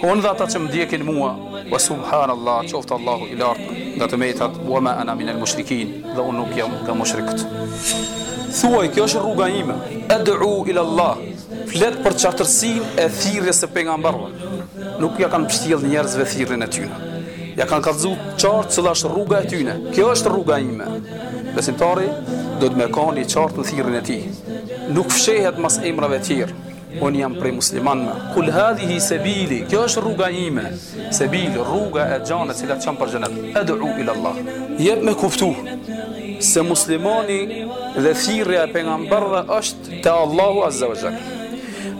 Unë dhe ata që më ndjekin mua, wa subhanallah, qoftë Allahu i lartë nga të metat, wa ma ana min al-mushrikin, dhe unë nuk jam nga mushrikët. Thuaj, kjo është rruga ime, ad'u ila Allah, flet për çartërsinë e thirrjes së pejgamberëve. Nuk jau kanë pështjellë njerëzve thirrjen e tyre. Jau kanë kallzu çartë cila është rruga e tyre. Kjo është rruga ime. Besimtari do të me kanë i çartë në thirrjen e tij. Nuk fshehet mas emrave të tjerë. Unë jam prej muslimanëve. Kul hadhihi sabili, kjo është rruga ime. Sabil, rruga e gjanë që çon për xhenet. Ad'u ila Allah. Jep me kuptu se muslimani dhe thirrja e pejgamberëve është te Allahu Azza wa Jall.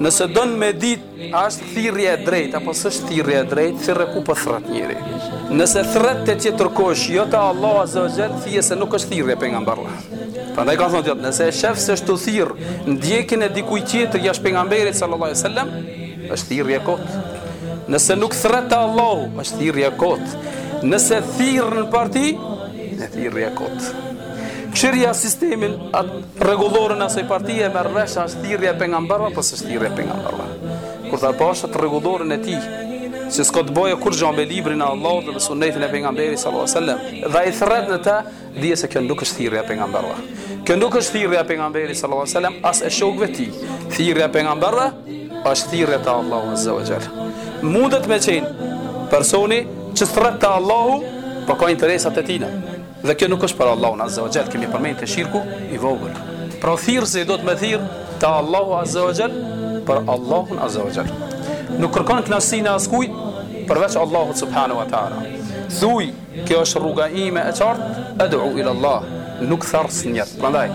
Nëse don me dit, a është thirrje e drejtë apo s'është thirrje e drejtë, kshire ku po thret njeri. Nëse thret te tjetër kush, jo te Allahu Azza wa Jall, dije se nuk është thirrje e pejgamberëve. Prandaj ka thënë thotë, nëse e shef se është tu thirr në ndjekjen e dikujt tjetër jashtë pejgamberit sallallahu alajhi wasallam, është thirrje kot. Nëse nuk thret te Allahu, është thirrje kot. Nëse thirr në parti, është thirrje kot. Kshirja sistemin, at rregulloren asaj partie merre vesh a është thirrje e pejgamberëve apo s'është thirrje e pejgamberëve. Kur ta pash atë rregulloren e tij, që s'ka të bëjë kurgja me librin e Allahut dhe me sunetin e pejgamberit sallallahu alajhi wasallam, dhe i thret në të Dije se kjo nuk është thirrja e pejgamberëve. Kjo nuk është thirrja e pejgamberit sallallahu alajhi wasallam as e shokëve tij. Thirrja e pejgamberëve është thirrja te Allahu azza wa jall. Mundet me qenë personi që thret te Allahu, po ka interesat e tina. Dhe kjo nuk është për Allahun azza wa jall, kemi përmendur te shirku i vogël. Pra thirrsi do të me thirr te Allahu azza wa jall për Allahun azza wa jall. Nuk kërkon kënaqësinë e askujt përveç Allahut subhanahu wa taala. Thuaj Kjo është rruga ime e qartë, ed'u ila Allah, nuk thërras njerëz. Prandaj,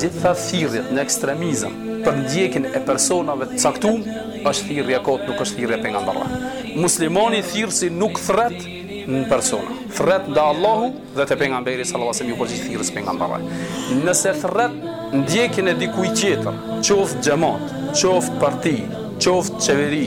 gjitha thirrjet në ekstremizëm për ndjekjen e personave të caktuar, është thirrje e kotë, nuk është thirrje e pejgamberëve. Muslimani thirrësi nuk thret në persona. Thret te Allahu dhe te pejgamberi sallallahu alajhi wasallam me ju përgjigj thirrjes pejgamberëve. Nëse thret në ndjekjen e dikujt tjetër, qoftë xhamat, qoftë parti, qoftë qeveri,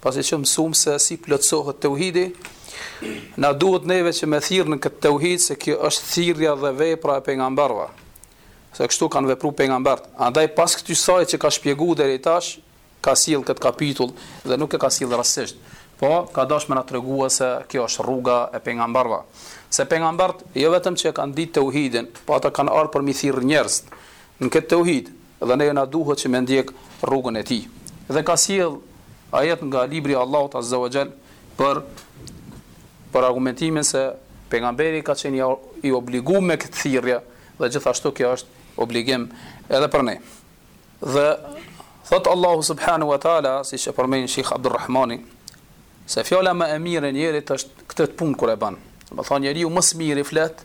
Pasi që mësuam se si plotësohet teuhidi, na duhet neve që me thirrë në këtë teuhid se kjo është thirrja dhe vepra e pejgamberëve. Se kështu kanë vepru pejgambert. Andaj pas kësaj që ka shpjegu deri tash, ka sjell këtë kapitull dhe nuk e ka sjell rastësisht. Po, ka dasht me na tregu se kjo është rruga e pejgamberëve. Se pejgambert jo vetëm që e kanë ditë teuhidin, po ata kanë ardh për mi thirr njerëz në këtë teuhid, Dhe neve na duhet që me ndjek rrugën e tij. Dhe ka sjellë ajet nga Libri i Allahut azza wa xhall për për argumentimin se pejgamberi ka qenë i obliguar me këtë thirrje dhe gjithashtu kjo është obligim edhe për ne. Dhe thot Allahu subhanahu wa taala, siç e përmend Sheikh Abdul Rahmani, se fjala më e mirë e njerit është këtë punë kur e bën. Do të thonë njeriu më së miri flet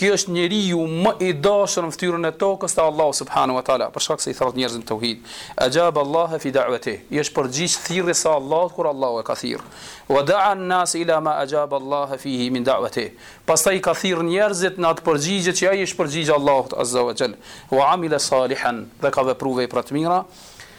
Ky është njeriu më i dashur në fytyrën e tokës te Allahu subhanahu wa taala, për shkak se i thërret njerëzit në tauhid. Ajaba Allahe fi da'watih, i është përgjigj thirrjes së Allahut kur Allahu e ka thirrë. Wa da'a an-nase ila ma ajaba Allahe fihi min da'watih, pastaj i ka thirrë njerëzit në atë përgjigje që ai i është përgjigj Allahut azza wa jall. Wa 'amila salihan, dhe ka vepru vepra të mira.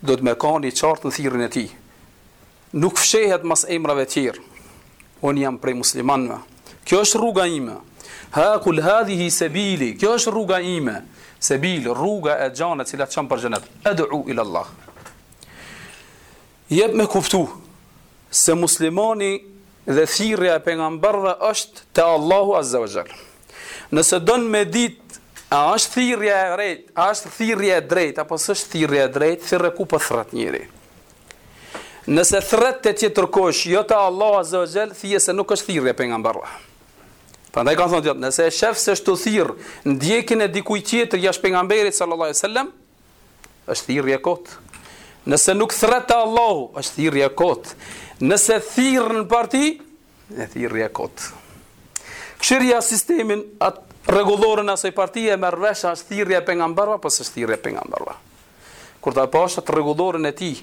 Duhet me qenë i qartë në thirrjen e tij. Nuk fshehet mas emrave tjerë. Unë jam prej muslimanëve. Kjo është rruga ime. Ha kul hadhihi sabili. Kjo është rruga ime. Sebil, rruga e gjanë e cila të çon për xhenet. Ad'u ila Allah. Jep me kuptu se muslimani Dhe thirrja e pejgamberëve është te Allahu Azza wa Jall. Nëse don me ditë a është thirrja e drejtë, a është thirrja e drejtë apo s'është thirrja e drejtë, kshyr ku po thret njeri. Nëse thret te tjetër kush, jo te Allahu Azza wa Jall, dije se nuk është thirrja e pejgamberëve. Prandaj kanë thonë, nëse e shef se është tu thirr ndjekjen e dikujt tjetër jashtë pejgamberit sallallahu alaihi wasallam, është thirrje e kotë. Nëse nuk thret te Allahu, është thirrje e kotë. Nëse thirr në parti, është thirrje e kotë. Kshyrja sistemin atë rregulloren e asaj partie e merr vesh a është thirrja e pejgamberëve apo s'është thirrja e pejgamberëve. Kur ta pash atë rregulloren e tij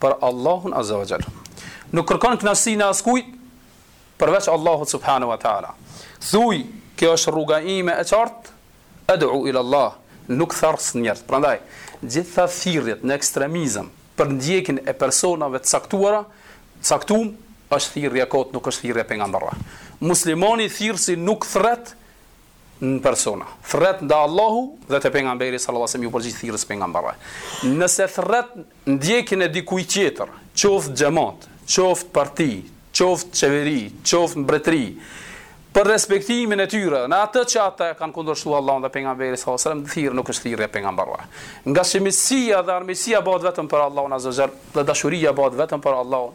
për Allahun Azza wa Jall. Nuk kërkon kënaqësinë e askujt përveç Allahut Subhanahu wa Ta'ala. Thuaj, kjo është rruga ime e qartë, ed'u ila Allah, nuk thërras njerëz. Prandaj, gjitha thirrjet në ekstremizëm për ndjekjen e personave të caktuara, caktum është thirrje e kot, nuk është thirrja e pejgamberëve. Muslimani thirrsi nuk thret në persona. Thret te Allahu dhe te pejgamberi sallallahu alajhi wasallam ju përgjigj thirrjes pejgamberit. Nëse thret Ndjekjen e dikujt tjetër, qoftë xhemat, qoftë parti, qoftë qeveri, qoftë mbretëri, për respektimin e tyre në atë që ata e kanë kundërshtuar Allahun dhe Pejgamberin sallallahu alejhi wasallam, thirrje nuk është thirrja e pejgamberëve. Ngaqë miqësia dhe armiqësia bëhet vetëm për Allahun azza wa jall dhe dashuria bëhet vetëm për Allahun,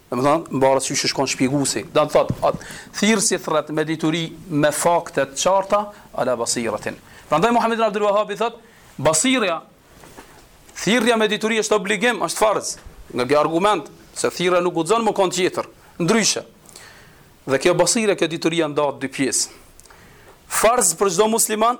Domethënë, mbas asaj siç e shpjegon shpjeguesi, do të thotë, atë thirrësi thret me dituri, me fakte të qarta, ala basiratin. Prandaj Muhammed ibn Abdul Wahhabi thotë, basira, thirrja me dituri është obligim, është farz. Nga kjo argumenton se thirrja nuk guxon me kon tjetër, ndryshe. Dhe kjo basire, kjo dituria ndahet n'dy pjesë. Farz për çdo musliman,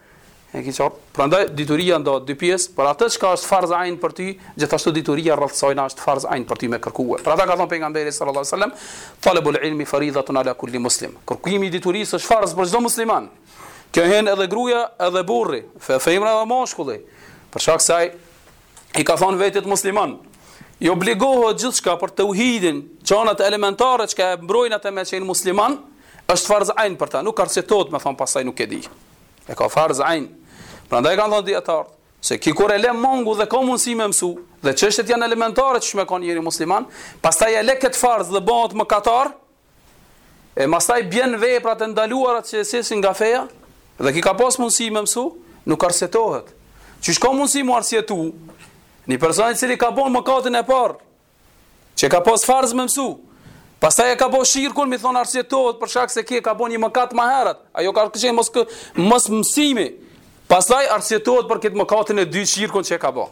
E ke qartë? Prandaj dituria ndahet dy pjesë, por atë çka është farz ain për ty, gjithashtu dituria rreth saj na është farz ain për ty me kërkue. Për ata ka thonë pejgamberi sallallahu alaihi wasallam, "Talabul ilmi faridatun ala kulli muslim." Kërkimi i diturisë është farz për çdo musliman. Këtu hyn edhe gruaja, edhe burri, femra dhe mashkulli. Për shkak se ai i ka thonë vetit musliman, i obligohet gjithçka për teuhidin, gjanat elementare çka e mbrojnë atë me qenë musliman, është farz ajn për ta, nuk arsyetohet me thonë pasaj nuk e di. E ka farz ajn. Prandaj kanë thonë dijetarët, se ky kur e le mangu dhe ka mundësi me mësu, dhe çështjet janë elementare qysh me kan njeri musliman, pasaj e le këtë farz dhe bëhet mëkatar, E mastaj bjen veprat e ndaluara që e qesin nga feja, dhe ky ka pas mundësi me mësu, nuk arsyetohet. Qysh ka mundësi mu arsyetu, një person i cili ka bon mëkatin e parë, që ka pas farz me mësu, pastaj e ka bo shirkun, mi thonë arsyetohet për shkak se ky ka bo një mëkat më herët, ajo ka qenë mos, kë, mos mësimi, pastaj arsyetohet për këtë mëkatin e dytë shirkun që e ka bo.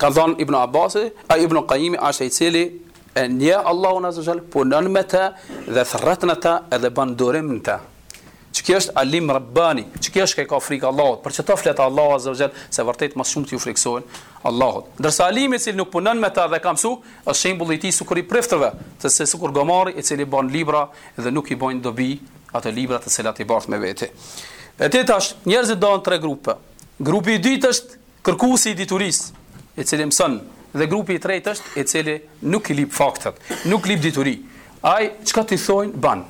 Ka thënë Ibn Abbasi, a Ibn Qayyimi është ai i cili e njeh Allahun azza xal, punon me të dhe thret në të edhe bën durim në të. Që kjo është alim rabbani, që kjo është që ka frikë Allahut, për këta flet Allahu azza xal se vërtet më shumë ti u frikësohen Allahut. Ndërsa alimi i cili nuk punon me atë që ka mësu, është shembulli i tij sikur i priftëve, se se sikur gomari i cili ban libra dhe nuk i bojnë dobi ato libra të cilat i bart me vete. E te tash njerëzit dahen tre grupe. Grupi i dytë është Kërkuesi i diturisë, i cili mëson, dhe grupi i tretë është i cili nuk i lip faktet, nuk lip dituri. Ai çka ti thonë ban.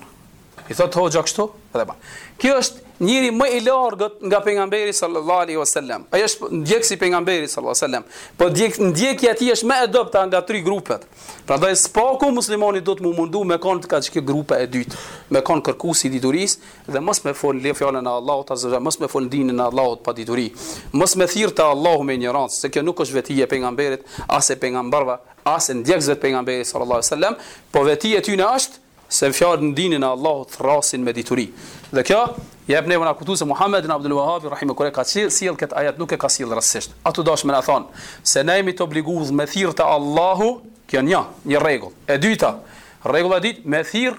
I thot hoxha kështu dhe ban. Ky është njeri më i largët nga pejgamberi sallallahu alaihi wasallam. Ai është ndjekës i pejgamberit sallallahu alaihi wasallam. Po djek ndjekja e tij është më e dobta nga tri grupet. Prandaj së paku muslimani duhet m'u mundu me kon te qaj, te grupa e dytë, me kon kërkuesi i diturisë, dhe mos me fol në fjalën e Allahut azza wa mos me fol dinin e Allahut pa dituri mos me thirr te Allahu me injorancë se kjo nuk është veti e pejgamberit as e pejgamberëve as e ndjekësve të pejgamberit sallallahu alaihi wasallam po veti e tyne është se flasin në dinin e Allahut thrasin me dituri dhe kjo jep neve na kuptu se Muhammed ibn Abdul Wahhab rahimu kur e ka sjell kët ajet nuk e ka sjell rastësisht a dasht me na thon se ne jemi të obliguar me thirr te Allahu kjo një një rregull e dyta rregulla e dytë me thirr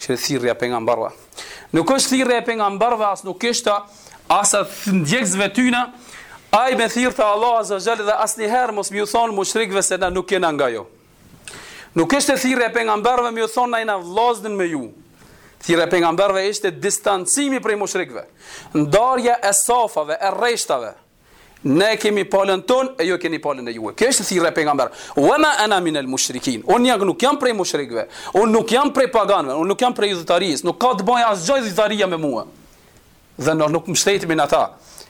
Që është thirrja e pejgamberëve. Nuk është thirrja e pejgamberëve as nuk ishte as e ndjekësve tyne, ai me thirrë te Allah azza xhel dhe asnjëherë mos me ju thon mushrikëve se na nuk jena nga ju. Nuk ishte thirrja e pejgamberëve me ju thon na jena vllazën me ju. Thirrja e pejgamberëve ishte distancimi prej mushrikëve. Ndarja e safave, e rreshtave, Ne e kemi palën tonë e ju e keni palën e juj. Kjo është thirrja e pejgamberit. Wa ma ana min al mushrikin. Unë jam nuk jam prej mushrikëve. Unë nuk jam prej paganëve, unë nuk jam prej idhujtarisë, nuk ka të bëj asgjë idhujtaria me mua. Dhe ne nuk mbështetemi në ata.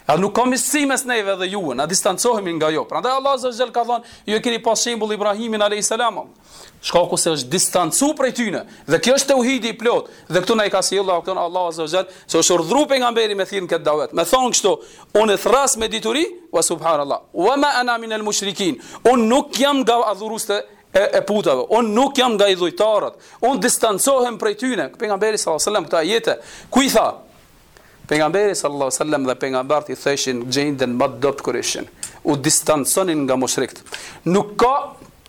A nuk ka miqësi mes neve dhe juve, na distancohemi nga ju. Prandaj Allah azza wa xhal ka thënë, ju e keni pas shembull Ibrahimin alayhis salam. Shkaku se është distancu prej tyne, dhe kjo është teuhidi i plotë, dhe këtu na i ka sjellë Allah, këtu në Allah azze ue xhel, se është urdhru pejgamberi me thirrë në këtë davet, me thonë kështu, unë thrras me dituri, wa subhanallah, wa ma ana min el mushrikin, unë nuk jam nga adhuruesit e, e putave, unë nuk jam nga idhujtarët, unë distancohem prej tyne, pejgamberi sallallahu sallam këtë ajet, kur e tha? Pejgamberi sallallahu sallam dhe pejgamberët i thoshin n'gjendjen më të dobët kur ishin, u distancojshin nga mushrikët, nuk ka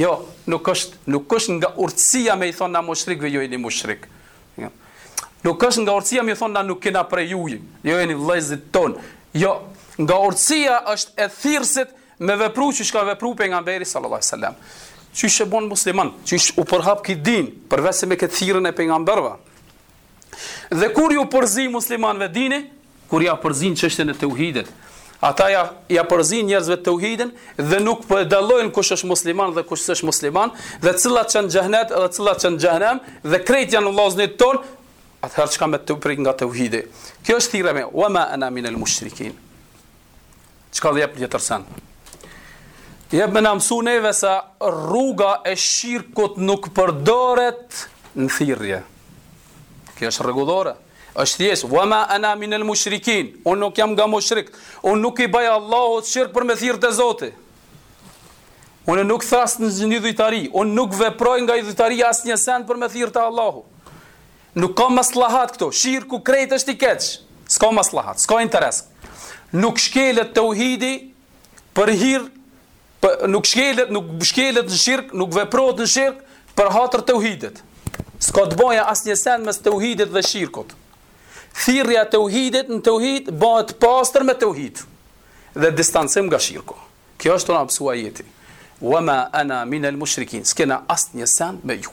Jo, nuk është, nuk është nga urtësia me i thonë na mushrikëve ju jeni mushrik. Jo. Nuk është nga urtësia me i thonë na nuk kena prej ju, ju jeni vëllezërit tanë. Jo, nga urtësia është e thirrsit me vepru çka ka vepru pejgamberi sallallahu sallam. Qysh u bon musliman, qysh u përhap ky din, përveçse me këtë thirrjen e pejgamberëve. Dhe kur ju përzi muslimanëve dini, kur ja përzinë çështjen e tauhidit, ata ja ja përzinë njerëzve tauhidin dhe nuk po e dallojnë kush është musliman dhe kush s'është musliman, dhe cili asht n'xhenet dhe cili asht n'xhehnem dhe krejt janë vllaznit tonë, atëherë çka mbeti prej, nga tauhidi. Kjo është thirrja me wa ma ana min al mushrikin. Çka edhe jep një tjetër sen. Jep me na mësu neve se rruga e shirkut nuk përdoret në thirje. Kjo është rregullore. është thjesht, wa ma ana min el mushrikin, unë nuk jam nga mushrik, unë nuk i bëjë Allahut shirk për me thirrë te Zoti. Unë nuk thrras në idhujtari, unë nuk veproj nga idhujtaria asnjë sen për me thirrë te Allahu. Nuk ka maslahat këtu, shirku krejt është i keq, s'ka maslahat, s'ka interes. Nuk shkelet teuhidi për hirë, për, nuk shkelet, nuk shkelet në shirk, nuk veprohet në shirk për hatër teuhidit. S'ka të bojë asnjë sen mes teuhidit dhe shirkut. Thirrja e teuhidit në teuhid bëhet pastër me teuhid dhe distancim nga shirku. Kjo është që na mësoi ajeti. Wa ma ana min al mushrikin. S'kena asnjë sen me ju.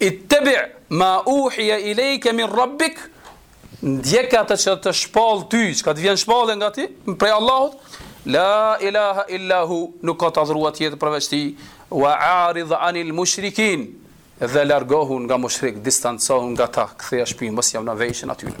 Ittabi ma uhiya ilayka min rabbik ndjek atë që të shpallet ty, çka të vjen shpallje nga ti prej Allahut. La ilaha illa hu, nuk ka të adhuruar tjetër përveç tij. Wa arid anil mushrikin. Dhe largohu nga mushrik, distancohu nga ta, ktheja shpinën, mos ja vën veshin atyre.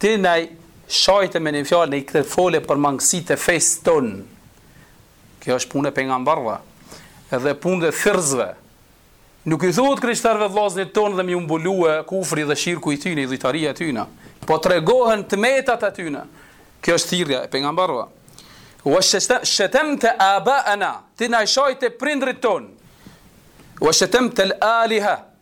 Ti na shajte me një fjalë në këtë fole për mangësitë e fesë tonë. Kjo është punë e pejgamberëve, edhe punë e thirrësve. Nuk i thuhet krishterëve vllaznit tonë dhe me u mbulu kufri dhe shirku i tyre, idhujtaria e tyre. Po tregohen të metat e tyre. Kjo është thirrja e pejgamberëve. Wa shatamta aba'ana, ti na shajte prindrit tonë. Wa shatamta al-aliha,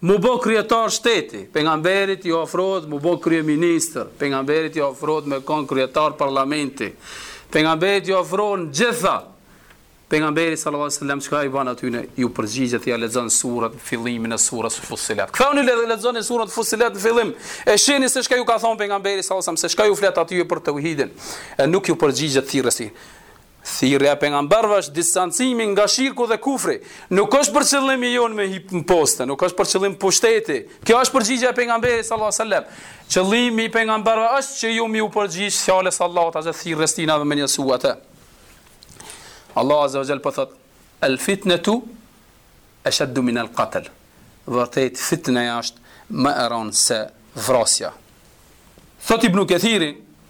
Mu bo kryetar shteti, pejgamberit i ofrohet mu bo kryeministër, pejgamberit i ofrohet me kon kryetar parlamenti, pejgamberit i ofrohen gjitha. Pejgamberi sallallahu alajhi wasallam çka i bën atyne ju përgjigjet ja lexon surat fillimin e surës Fusilat. Kthoni e lexoni surat Fusilat në fillim. E shihni se çka ju ka thon pejgamberi sallallahu alajhi wasallam, se çka ju flet aty për tauhidin. E nuk ju përgjigjet thirrjes. Thirrja e pejgamberëve është distancimi nga shirku dhe kufri. Nuk është për qëllim i jonë me hip në post, nuk është për qëllim pushteti. Kjo është përgjigja e pejgamberit sallallahu alajhi wasallam. Qëllimi i pejgamberëve është që ju me iu përgjigj fjalës së Allahut azza thirrjes tina dhe me njësu atë. Allahu azza wa jall po thot: "El fitnetu ashaddu min al qatl." Vërtet fitneja është më e rëndë se vrasja. Thot Ibn Kathiri,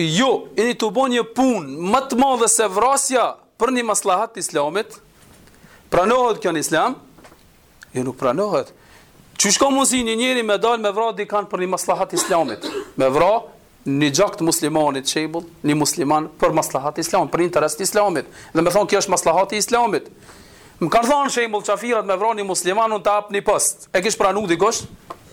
Ju jeni tu bo një pun më të madhe se vrasja për një maslahat të islamit? Pranohet kjo në islam? Jo nuk pranohet. Qysh ka mundësi një njeri me dal me vra dikan për një maslahat islamit? Me vra një gjak të muslimanit shembull, një musliman për maslahat islamit, për interes të islamit. Dhe me thonë kjo është maslahat i islamit. Më kanë thonë shembull qafirat me vra një musliman unë ta jap një post. E kish pranu dikush?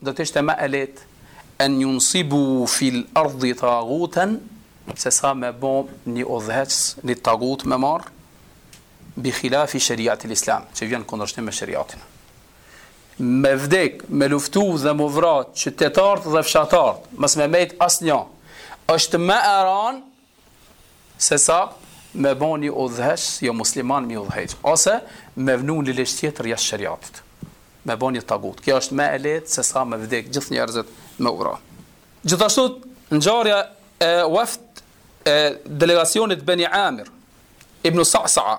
Do të ishte më e lehtë en yunsibu fil ardhi taghutan se sa me bo një udhëheqës një tagut me marr bi khilafi shariatil islam që vjen n'kundërshtim me shariatin me vdek me luftu dhe me vra qytetarët dhe fshatarët mos me mbet asnjë është më e rëndë Se sa me bo një udhëheqës jo musliman mi udhëheq, ose me vnu një ligj tjetër jashtë sheriatit, me bo një tagut. Kjo është ma e lehtë se sa me vdek gjithë njerëzit me u vra. Gjithashtu ngjarja e wafd e delegacionit Beni Amir Ibn Sa'sa'a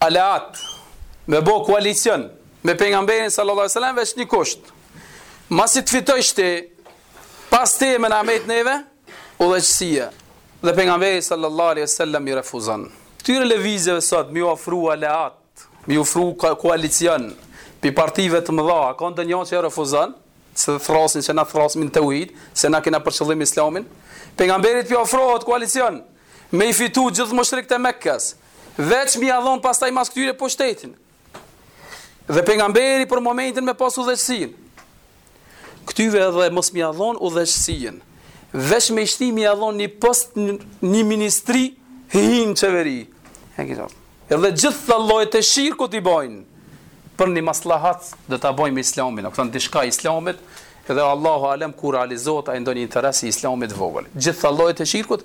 Aleat, me bo koalicion, me pejgamberin sallallahu alaihi wasallam veç një kusht. Masi të fitojsh ti, pas teje me na mbet neve udhëheqësia. Dhe pejgamberi sallallahu alaihi wasallam i refuzon. Këtyre levizjeve sot, mi ofru aleat, mi ofru koalicion, prej partive të mëdha, ka ndonjë që e refuzon, se thrasin që na thrasin n'teuhid, se na kena për qëllim islamin, pejgamberit po i ofrohet koalicion, me i fitu gjithë mushrikët e Mekkes, Veç mi ja dhon pastaj mas teje pushtetin. Dhe pejgamberi për momentin me pas udhëheqësin. Këtyve edhe mos mi ja dhon udhëheqësin. Veç me shti mi ja dhon një post një ministri hin n'çeveri. Edhe gjithë llojet e shirkut i bojnë për një maslahat dhe ta bojmë islamin, a këtu dishka islamit, edhe Allahu alem ku realizohet a ndonjë interes i islamit vogël. Gjithë llojet e shirkut,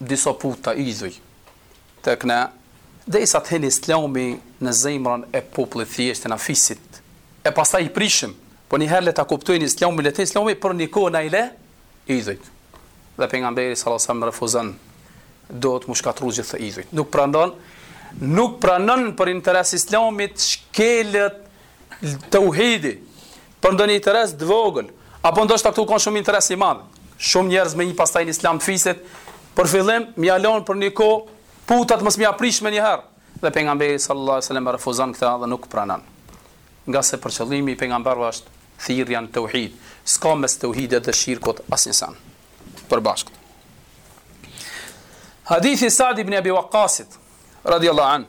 disa puta idhuj tek ne, derisa të hyn Islami në zemrën e popullit të thjeshtë në fisit, e pastaj i prishim, po një herë le ta kuptojnë Islamin, le të Islami për një kohë na i le idhujt. Dhe pejgamberi sallallahu alajhi wasallam refuzon do me i shkatrru gjithë idhujt. Nuk pranon nuk pranon për interes Islamit shkelet teuhidi, Për ndonjë interes të vogël, apo ndoshta këtu ka shumë interes i madh, shumë njerëz me hi pastaj në Islam të fisit, për fillim mja lanë për një kohë putat mos mja prish menjëherë, dhe Pejgamberi sallallahu alejhi ve sellem e refuzon këtë dhe nuk pranon. Ngase qëllimi i pejgamberëve është thirrja në tauhid, s'ka mes tauhidit dhe shirkut asnjë sen. Përbashkët. Hadithi Sa'd ibn Abi Waqqasit, radiallahu anhu,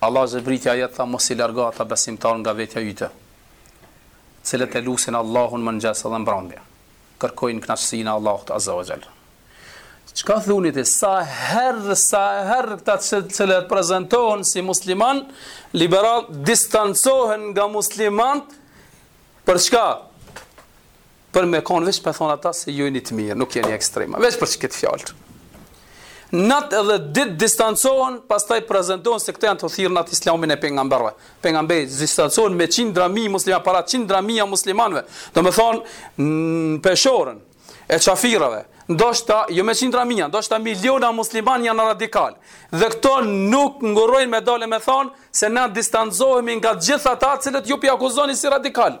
Allah zbriti ajet tha mos i largo ata besimtarë nga vetja yte të cilët e lusin Allahun mëngjes dhe mbrëmje kërkojnë kënaqësinë e Allahut azza wa jall Çka thuni ti sa herë sa herë këta të cilët prezantohen si musliman liberal distancohen nga muslimant për çka Për me kon veç me thonë ata se ju jeni të mirë, nuk jeni ekstrema. Veç për këtë fjalë. Nat edhe dit distancohen, pastaj prezentohen se këto janë tu thirrë në islamin e pejgamberëve. Pejgamberi distancohen me qindra mijë muslimanë prej qindra mijë muslimanëve. Domethënë në peshorën e çafirave, ndoshta jo me qindra mijë, ndoshta miliona muslimanë janë radikal. Dhe këto nuk ngurrojnë me dalë me thonë se na distancohemi nga gjithë ata që ju pi akuzoni si radikal.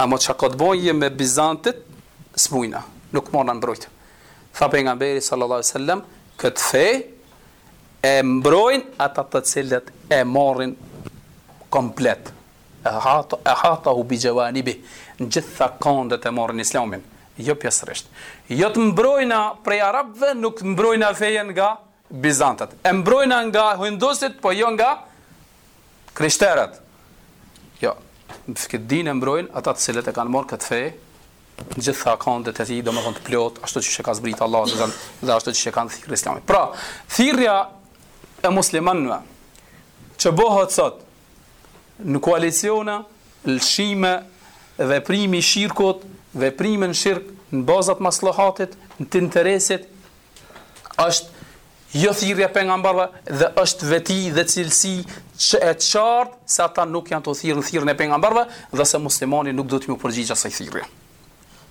Amo ça ka të bëjë me bizantit smujna, nuk mujna mbrojt. Tha pejgamberi sallallahu alejhi wasallam, këtë fe e mbrojnë ata të cilët e marrin komplet. E hata ehatahu bi xhevanibi, në gjitha kandet e marrin islamin, jo pjesërisht. Jo të mbrojna prej arabëve, nuk mbrojna fejen nga Bizantët. E mbrojna nga hindusit, po jo nga krishterët. Jo, këtë din e mbrojnë ata të cilët e kanë marrë këtë fe, në gjitha kandet e tij, do më thonë të plot, ashtu siç e ka zbritë Allah, dhe, dhe ashtu siç kanë thirrë islami. Pra, thirrja e muslimanëve, që bohet sot, në koalicione, lëshime, veprimi shirkut, veprimi në shirk, në bazë të maslahatit, në të interesit, është jo thirrje e pejgamberëve dhe është veti dhe cilësi që e qartë se ata nuk janë të thirrë në thirrjen e pejgamberëve dhe se muslimani nuk do t'iu përgjigj asaj thirrje.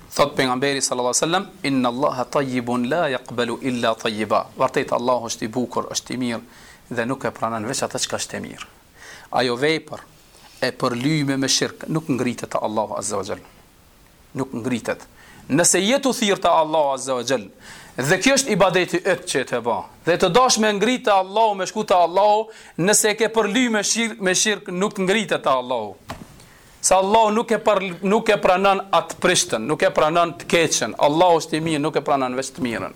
Thot pejgamberi sallallahu alajhi wasallam inna allaha tayyibun la yaqbalu illa tayyiba. Vërtet Allahu është i bukur, është i mirë dhe nuk e pranon veç ata çka është e mirë. Ajo vepër e përlyme me shirk nuk ngritet te Allahu azza wa jall. nuk ngritet. Nëse je tu thirrë Allahun Azza wa Jall, dhe kjo është ibadeti yt që je tu e bë. Dhe je tu dash me ngrit te Allahu, me shku te Allahu, nëse e ke përly me shirk, me shirk nuk ngritet te Allahu. Se Allahu nuk e për, nuk e pranon të prishtën, nuk e pranon të keqën. Allahu është i mirë, nuk e pranon veç të mirën.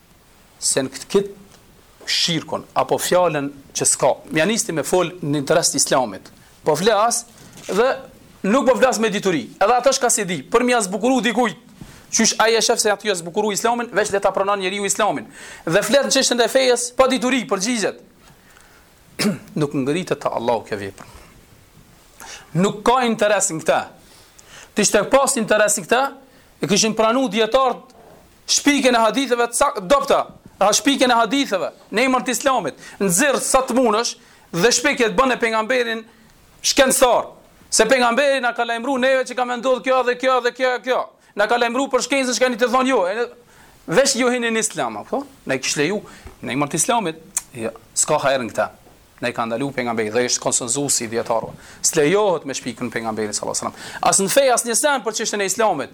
se në këtë kit shirkun apo fjalën që s'ka, me ja nisë ti me fol në interes të islamit. Po flas dhe nuk po flas me dituri. Edhe ata çka s'e di, për me ja zbukuru dikujt, qysh ai e shef se a tu e zbukuru islamin, veç le ta pranon njeriu islamin. Dhe flet në çështën e fejes pa dituri, përgjigjet. nuk ngritet te Allahu kjo vepër. Nuk ka interes në këtë. T'kishte pas interes në këtë, e kishin pranu dijetarët Shpikjen e haditheve të dobta, a shpikjen e haditheve në emër të Islamit, nxirr sa të munësh dhe shpiki edhe bëne pejgamberin shkencëtar. Se pejgamberi na ka lajmëruar neve që ka me ndodh kjo dhe kjo dhe kjo e kjo. Na ka lajmëruar për shkencën që kanë thonë ju. Jo. Veç ju hini në Islam apo? Na kish leju në emër të Islamit. Jo, s'ka hajër në këtë. Na ka ndalu pejgamberi dhe është konsensusi i dijetarëve. S'lejohet me shpik në pejgamberit sallallahu alajhi wasallam. As në fe as në send për çështën e Islamit.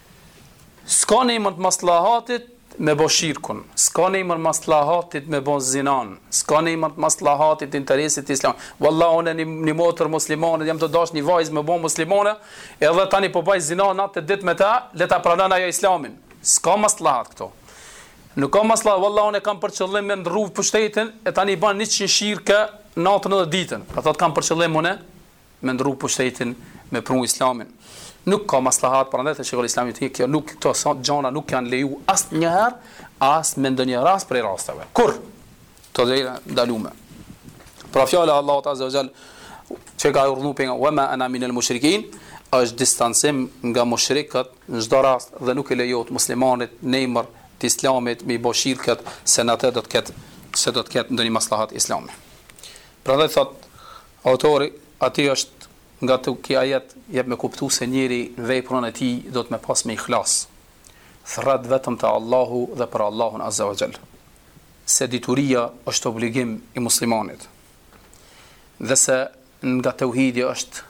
S'ka në emër të maslahatit me bo shirkun, s'ka në emër të maslahatit me bo zinan, s'ka në emër të maslahatit, interesit islam. Wallah, unë një, një motër muslimane, jam tu dash një vajzë me bo muslimane, edhe tani po baj zinan natë e dit me ta, le ta pranon ajo islamin. S'ka maslahat këtu. Nuk ka maslahat, wallah, unë kam për qëllim me ndrru pushtetin, e tani ban njëqind shirke natën edhe ditën. A, ta kam për qëllim unë, me ndrru pushtetin me pru islamin nuk ka maslahat prandaj thotë shejhul islami thotë kjo nuk këto gjona nuk janë leju asnjëherë as në ndonjë rast prej rasteve kurdo t'ndalume pra fjala e Allahut azza wa jall që ka urdhëruar pejgamberin wa ma ana min al mushrikin është distancim nga mushrikët në çdo rast dhe nuk i lejohet muslimanit në emër të islamit me bë shirk se në atë do të ketë se do të ketë ndonjë maslahat islami prandaj thotë Autori, Aty është nga të ky ajet jep me kuptu se njeri në veprën e tij duhet me pas me ihlas, thrret vetëm te Allahu dhe për Allahun azza wa jall, se dituria është obligim i muslimanit, dhe se nga teuhidi është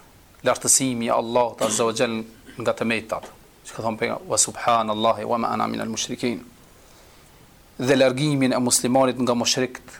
lartësimi i Allahut azza wa jall nga të metat, çka thonë pejga, wa subhan Allahi wa ma ana min al mushrikin, dhe largimin e muslimanit nga mushrikt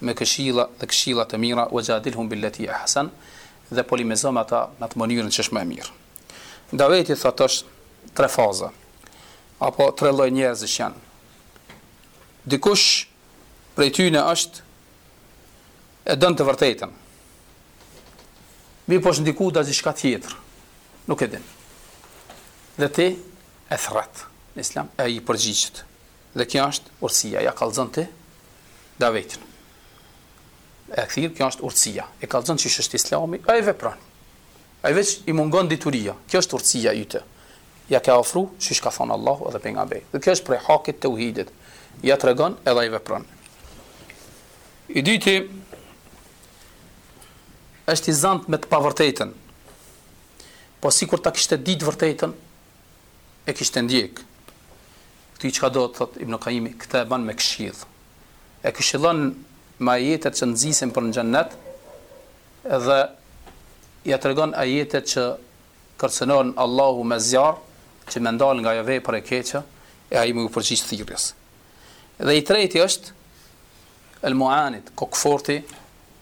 me këshilla dhe këshilla të mira, wa jadilhum billati ahsan, dhe polemizo me ata në atë mënyrën që është më e mirë. Daveti thotë është tre faza apo tre lloj njerëzish janë. Dikush prej tyne është e don të vërtetën. Mi po është ndiku diçka tjetër. Nuk e din. Dhe ti e thrret në islam e ai përgjigjet. Dhe kjo është urtësia, ja kallxon ti davetin e thirr, kjo është urtësia, e kallxon qysh është Islami, ai vepron. Ai veç i mungon dituria, kjo është urtësia yte. Ja ke ofru, qysh ka thënë Allahu edhe pejgamberi. Dhe kjo është prej hakit teuhidit. Ja tregon edhe ai vepron. I dyti është i zant me të pavërtetën. Po sikur ta kishte ditë të vërtetën, e kishte ndjek. Këtij çka do të thot Ibn Qayimi, këtë e ban me këshill. E këshillon me ajetet që nxisin për në xhennet dhe ja tregon ajetet që kërcënon Allahu me zjarr që me ndal nga ajo vepër e keqe e ai me iu përgjigj thirrjes. Dhe i treti është El Muanid, kokëforti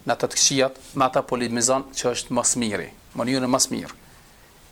në ato të këqijat, me ata polemizon që është ma së miri, mënyrën ma së mirë.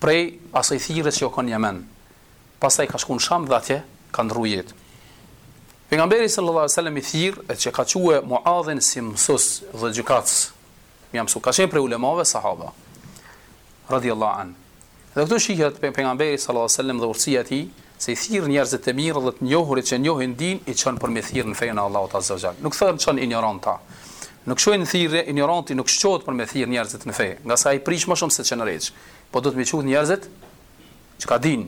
Prej asaj thirrjes që u kon në Jemen. Pastaj ka shku në Sham dhe atje ka ndrru jetë. Pejgamberi sallallahu alejhi ve sellem i thirr e që ka çu Muadhin si mësus dhe gjykatës. Më mësu ka qenë prej ulemave sahaba. Radiallahu anh. Dhe këtu shihet pejgamberi sallallahu alejhi ve sellem dhe urtësia e tij Se i thirr njerëzit e mirë dhe të njohurit që njohin dinë i çon për mi thirr në fenë e Allahut Azza wa Jall. Nuk thërret, çon injoranta. Nuk shkon në thirrje injoranti nuk çohet për me thirr njerëzit në fe, ngase ai prish më shumë se që ndreq. Po duhet mi çu njerëzit çka dinë.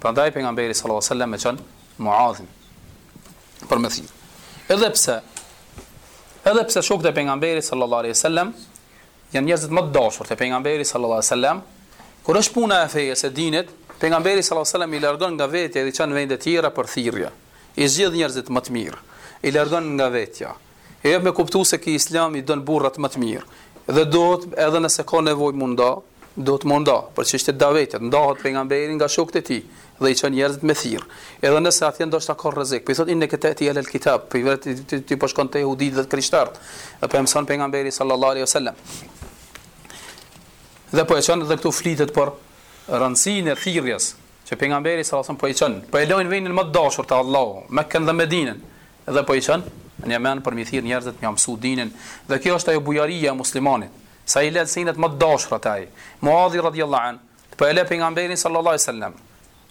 Prandaj pejgamberi sallallahu alaihi wasallam e çon Muadhin për me thirr. Edhe pse edhe pse shokët e pejgamberit sallallahu alaihi wasallam janë njerëzit më të dashur te pejgamberi sallallahu alaihi wasallam kur është puna e fesë e dinit pejgamberi sallallahu alaihi wasallam i largon nga vetja dhe i çon vende të tjera për thirrje i zgjidh njerëzit më të mirë i largon nga vetja e jep me kuptu se ky islami i don burrat më të mirë dhe duhet edhe nëse ka nevojë mu nda, duhet mu nda, për çështje të davetit, ndahet pejgamberi nga shokët e tij, dhe i çon njerëzit me thirr, edhe nëse atje ndoshta ka rrezik. Po i thotë inneke te'ti ehlel kitab, po i thotë ti, ti, ti po shkon te jehudit dhe të krishterët. Dhe po e mëson pejgamberi sallallahu alaihi wasallam. Dhe po e çon edhe këtu flitet për rëndësinë e thirrjes që pejgamberi sallallahu alaihi wasallam po i çon. Po e lojnë vendin më të dashur te Allahu, Mekën dhe Medinën. Dhe po i çon në Jemen për m'i thirr njerëzit me mësu dinin. Dhe kjo është ajo bujaria e muslimanit. Sa i len senet më të dashura te ai. Muadhi radhiyallahu an, Po e le pejgamberin sallallahu alaihi wasallam.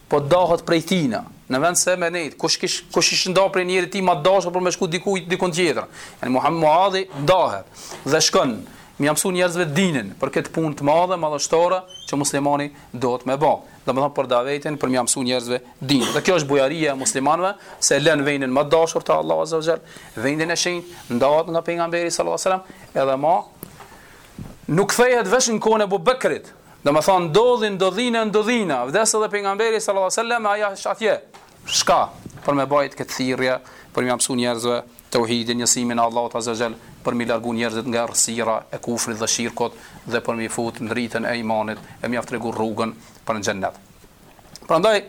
Po dohet prej tina, në vend se me nejt, kush kish kush ish nda prej njerit më të dashur për me shku diku diku tjetër. Yani Muhammed Muadhi ndahet dhe shkon me jau mësu njerëzve dinin për këtë punë të madhe madhështore që muslimani duhet me bë. Domethënë për davetin për me jau mësu njerëzve din. Dhe kjo është bujaria e muslimanëve se lën vendin më të dashur te Allahu azza ve xhel, vendin e shenjtë, ndahet nga pejgamberi sallallahu alajhi wasallam, edhe më nuk kthehet veç në kohën e Abu Bekrit, Domethënë ndodhin ndodhina e ndodhina, vdes edhe pejgamberi sallallahu alajhi wasallam, ai është atje. Çka për me bajt këtë thirrje, për me ua mësu njerëzve teuhidin njësimin e Allahut azza xhel, për m'i largu njerëzit nga errësira e kufrit dhe shirkut dhe për m'i fut në dritën e imanit e me jau tregu rrugën për në xhennet. Prandaj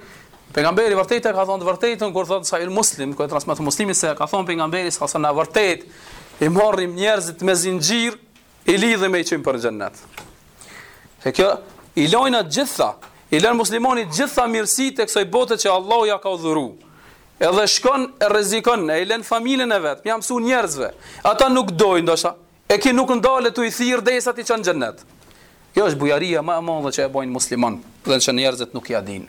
Pejgamberi vërtet e ka thënë të vërtetën kur thotë Sahih Muslim, ku e transmeton muslimi se ka thënë pejgamberi salasa, na vërtet i marrim njerëzit me zinxhir i lidhim e i qojmë për xhennet. Se kjo, i lojnë atë gjitha, i len muslimani gjitha mirësitë e kësaj bote që Allahu ja ka dhuru. Edhe shkon e rrezikon, e i len familjen e vet, me jau mësu njerëzve. Ata nuk dojnë, ndoshta, e ky nuk ndalet tu i thirr derisa t'i qon në xhennet. Kjo është bujaria ma e madhe që e bojnë muslimanët, edhe në qoftë njerëzit nuk ja dinë.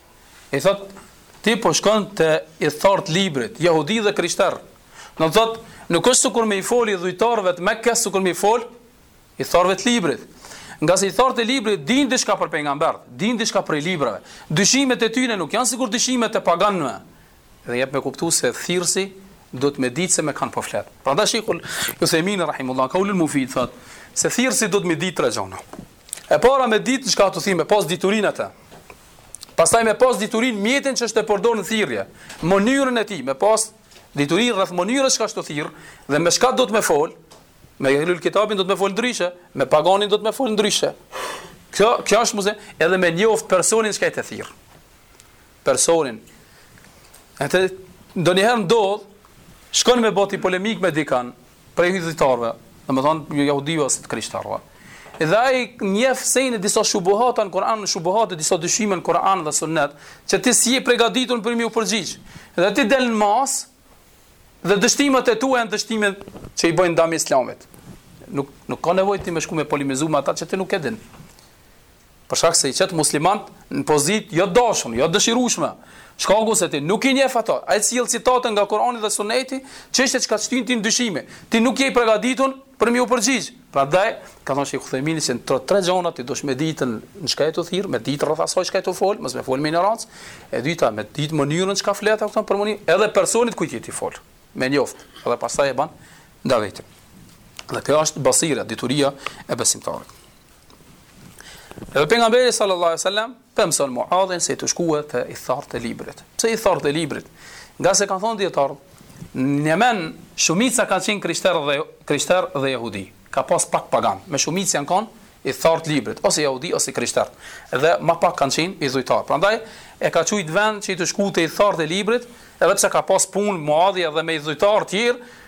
i thot ti po shkon te ithtarët e librit jehudi dhe krishter do të thot nuk është sikur me i fol idhujtarëve të Mekës sikur me i fol ithtarëve të librit ngase ithtarët e librit din diçka për pejgamberët din diçka prej librave dyshimet e tyre nuk janë sikur dyshimet e paganëve dhe jep me kuptu se thirrësi duhet me ditë se me kan po flet prandaj shejh Uthaymin rahimullahu kaulul mufid thot se thirrësi duhet me ditë tre gjona E para me ditë në çka thirr, me pas dituri në të. Pastaj me pas dituri në mjetin që është tu e përdor në thirrje, mënyrën e tij, me pas dituri rreth mënyrës çka është tu thirr, dhe me çka duhet me folë, me ehlul kitabin duhet me folë ndryshe, me paganin duhet me folë ndryshe. Kjo, kjo është muze, edhe me njoft personin çka je tu e thirr. Personin. E të, ndonjëherë ndodhë, shkon me bo ti polemikë me dikan, prej ithtarëve, domethënë jahudive ose të krishterëve. Dhe ai nis e në disa shubuhata në Kur'an, në shubuhat e disa dyshime në Kur'an dhe Sunnet, që ti s'je përgatitur për m'iu përgjigj. Dhe ti del në mas dhe dështimet e tua janë dështime që i bëjnë dam Islamit. Nuk nuk ka nevojë ti me shku me polemizuar me ata që ti nuk e din. Për shkak se i qet muslimant në pozitë jo dashun, jo dëshirueshme. Shkaku se ti nuk i njeh ato. Ai sjell citate nga Kurani dhe Suneti, çështje çka t'qet ti në dyshime. Ti nuk je i përgatitur për mi u përgjigj. Prandaj, ka thënë Shejh Uthejmini se të tre gjona ti duhesh me ditë në çka je tu thirr, me ditë rreth asaj çka je tu fol, mos me fol me ignorancë. E dyta, me ditë mënyrën çka flet ato për mënyrë, edhe personit kujt je tu i fol. Me njoft, edhe pastaj e bën davetin. Dhe kjo është basira, dituria e besimtarit. Edhe pejgamberi sallallahu alajhi wasallam po e mëson Muadhin se tu shku je te ithtarët e librit. Pse ithtarët e librit? Ngase kanë thonë dijetarët, në Jemen shumica kanë qenë krishter dhe krishter dhe jehudi. Ka pas pak pagan, ama shumica janë kanë ithtarë t'librit, ose jehudi ose krishter. Dhe më pak kanë qenë idhujtarë. Prandaj e ka çu n'at vend që je tu shku te ithtarët e librit, edhe pse ka pas punë Muadhi edhe me idhujtarë të tjerë,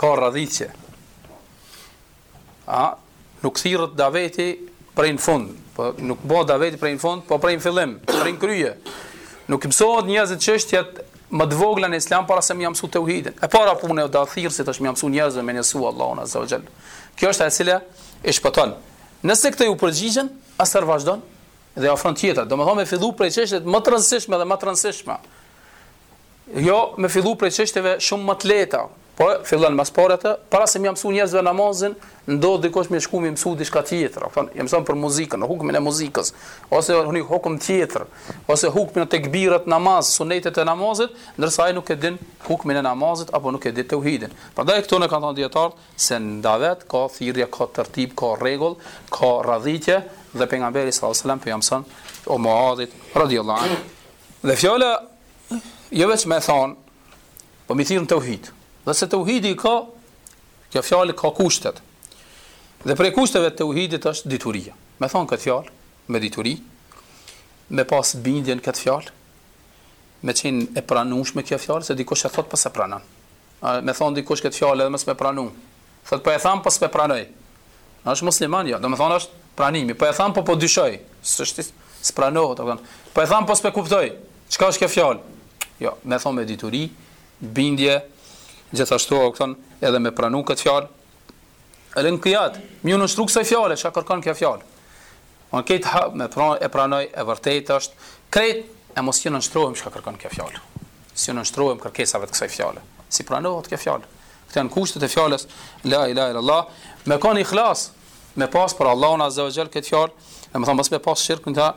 Ka radhitje. A nuk thirrët daveti prej në fund, po nuk bëhet daveti prej në fund, po prej në fillim, prej në krye. Nuk i mësohet njerëzit çështjet më të vogla në Islam para se me ja mësu tauhidin. E para punë e thirrësit është me ja mësu njerëzve me njësu Allahun azza wa jall. Kjo është ajo e cila e shpëton. Nëse këtë ju përgjigjen, pastaj vazhdon dhe ofron tjetër. Domethënë me fillu prej çështjet më të rëndësishme dhe më të rëndësishme. Jo me fillu prej çështjeve shumë më të lehta, po fillon mas pari atë, para se me ja mësu njerëzve namazin, ndodh dikush me shku me mësu diçka tjetër, thon, jam mëson për muzikën, në hukmin e muzikës, ose një hukm tjetër, ose hukmin e tekbirit n'namaz, sunetet e namazit, ndërsa ai nuk e din hukmin e namazit apo nuk e di tauhidin. Prandaj këto ne kanë thënë dijetarët se n'davet ka thirrje, ka tertib, ka rregull, ka radhitje dhe pejgamberi sallallahu alajhi wasallam po ja mëson Muadhit radhiyallahu anhu. Dhe fjala jo veç me thon, po me thirr në tauhid. Edhe se tauhidi ka kjo fjalë ka kushtet. Dhe prej kushteve të tauhidit është dituria. Me thon këtë fjalë, me dituri, me pas bindje n'këtë fjalë, me qenë e pranueshme kjo fjalë se dikush e thot po s'e pranon. Me thon dikush këtë fjalë edhe mos me pranu. Thotë po e tham po s'pe pranoj. A është musliman? Jo, domethënë është pranimi. Po e tham po po dyshoj. S'është s'pranohet, domethënë. Po e tham po s'pe kuptoj. Çka është kjo fjalë? Jo, me thon me dituri, bindje, gjithashtu e kupton edhe me pranu këtë fjalë. El inkijad, me ju nënshtru ksaj fjale, çka kërkon kjo fjalë? Unë këtë ha me pranoj e pranoj e vërtetë është krejt amo s'ju nënshtrohem çka kërkon kjo fjalë. S'ju nënshtrohem kërkesave të kësaj fjale. S'i pranohet kjo fjalë. Këto janë kushtet e fjalës la ilaha illallah, me kon ihlas, me pas për Allahun azza wa jall këtë fjalë, domethënë mos me pas shirk në ta,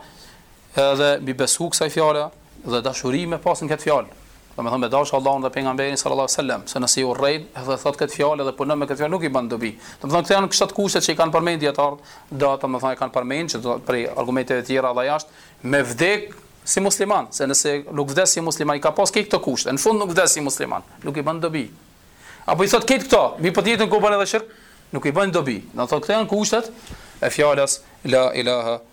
edhe me i besu kësaj fjale, Dhe dashuri me pas në këtë fjalë. Do me thonë me dashtë Allahun dhe pejgamberin sallallahu sallam, se nëse urren, edhe thot këtë fjalë edhe punon me këtë fjalë, nuk i bënë dobi. Do me thonë këto janë këto kushtet që i kanë përmend dijetarët, do të me thonë i kanë përmend që do, prej argumenteve tjera dhe jashtë, me vdek si musliman, se nëse nuk vdes si musliman, i ka pas këto kushtet, në fund nuk vdes si musliman, nuk i bënë dobi. Apo i thot këtë këto, mirëpo tjetër ku bën edhe shirk, nuk i bënë dobi. Do me thonë këto janë kushtet e fjallës la ilaha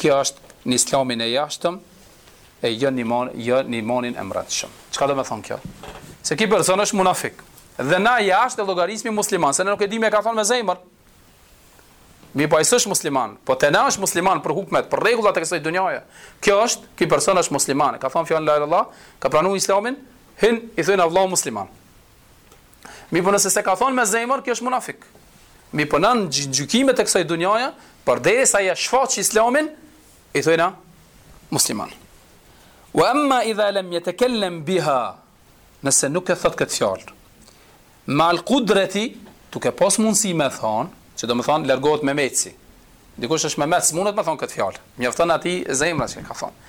Kjo është në islamin e jashtëm e jo në iman, jo në imanin e mbrendshëm. Çka do me thonë kjo? Se ky person është munafik. Dhe na jashtë e llogarisim musliman, se ne nuk e dimë e ka thonë me zemër. Mirëpo ai s'është musliman, po te na është musliman për hukmet, për rregullat e kësaj dunjaje. Kjo është, ky person është musliman. Ka thënë fjalën la ilaha illallah, ka pranuar islamin, hyn i thënë Allahu musliman. Mirëpo nëse s'e ka thonë me zemër, kjo është munafik. Mirëpo në gjykimet e kësaj dunjaje, përderisa ja shfaq islamin, i thojna musliman. Wa emma idha lem jetekellem biha, nëse nuk e thot këtë fjalë, meal kudreti, tuke pas mundësi me thonë, që do me thonë, largohet memeci. Dikush është memec, s'mundet me thonë këtë fjalë. Mjafton atij zemra që ka thonë.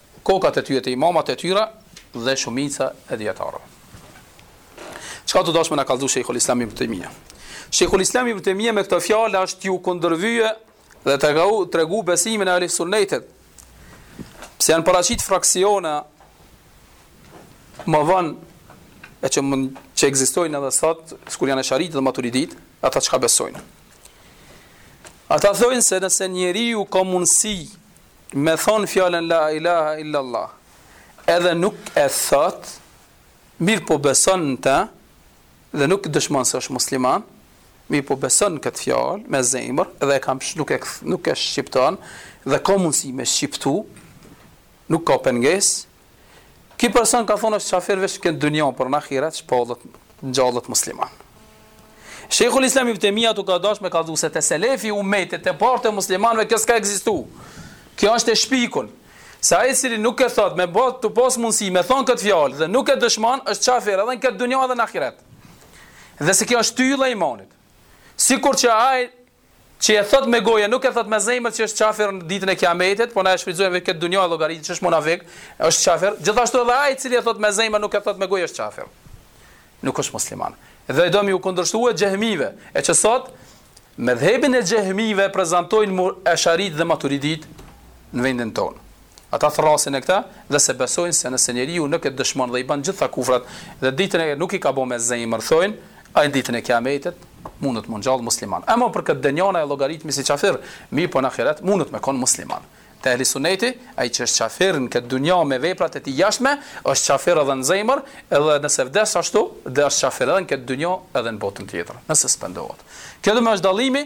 kokat e tyre te imamat e tyre dhe shumica e dijetarëve. Çka ka dasht me na kallzu Shejhul Islam Ibn Taymija? Shejhul Islam Ibn Taymija me këto fjalë është ju kundërvy dhe tregu tregu besimin e Ehlus Sunnetit. Pse janë paraqit fraksiona më vonë e që mund që ekzistojnë edhe sot, sikur janë Esharit dhe Maturidit, ata çka besojnë. Ata thonë se nëse njeriu ka mundësi me thonë fjalën la ilaha illallah, edhe nuk e thot, mirëpo beson në të, dhe nuk dëshmon se është musliman, mirëpo beson në këtë fjalë, me zemër, edhe e kam shë, nuk e, nuk e shqipton, dhe ka mundësi me shqiptu, nuk ka pengesë, Ky person kanë thonë është qafir veç n'këtë dunja, por në ahiret shpallet ngjallet musliman. Sheikhul Islam ibn Tejmije tu ka dashur me kallëzu se te selefi umetit të parët të muslimanëve kjo s'ka ekzistuar. Kjo është e shpikun. Se ai i cili nuk e thot me bë të pas mundësi me thon këtë fjalë dhe nuk e dëshmon është qafir edhe në këtë dunja edhe në ahiret. Dhe se kjo është shtylla e imanit. Sikur që ai Që e thot me gojë, nuk e thot me zemër që është qafir në ditën e kiametit, po na e shfrytëzojmë veç n'këtë dunja llogarit që është munafik, është qafir. Gjithashtu edhe ai i cili e thot me zemër, nuk e thot me gojë është qafir. Nuk është musliman. Dhe do me u kundërshtu xehmive, e që sot medhhebin e xehmive prezantojnë esharit dhe maturidit në vendin tonë. Ata thërrasin në këtë dhe se besojnë se nëse njeriu nuk e dëshmon dhe i bën gjitha kufrat dhe ditën e nuk i ka bo me zemër thojnë ai ditën e kiametit mundet mu ngjall musliman emo për këtë dynja na e llogaritmi si qafir mirpo në ahiret mundet me kon musliman te ehli suneti ai që është qafir në këtë dynja me veprat e tij t'jashtme është qafir edhe në zemër edhe nëse vdes ashtu dhe është qafir edhe në këtë dynja edhe në botën tjetër nëse s'pendohet kjo do me është dallimi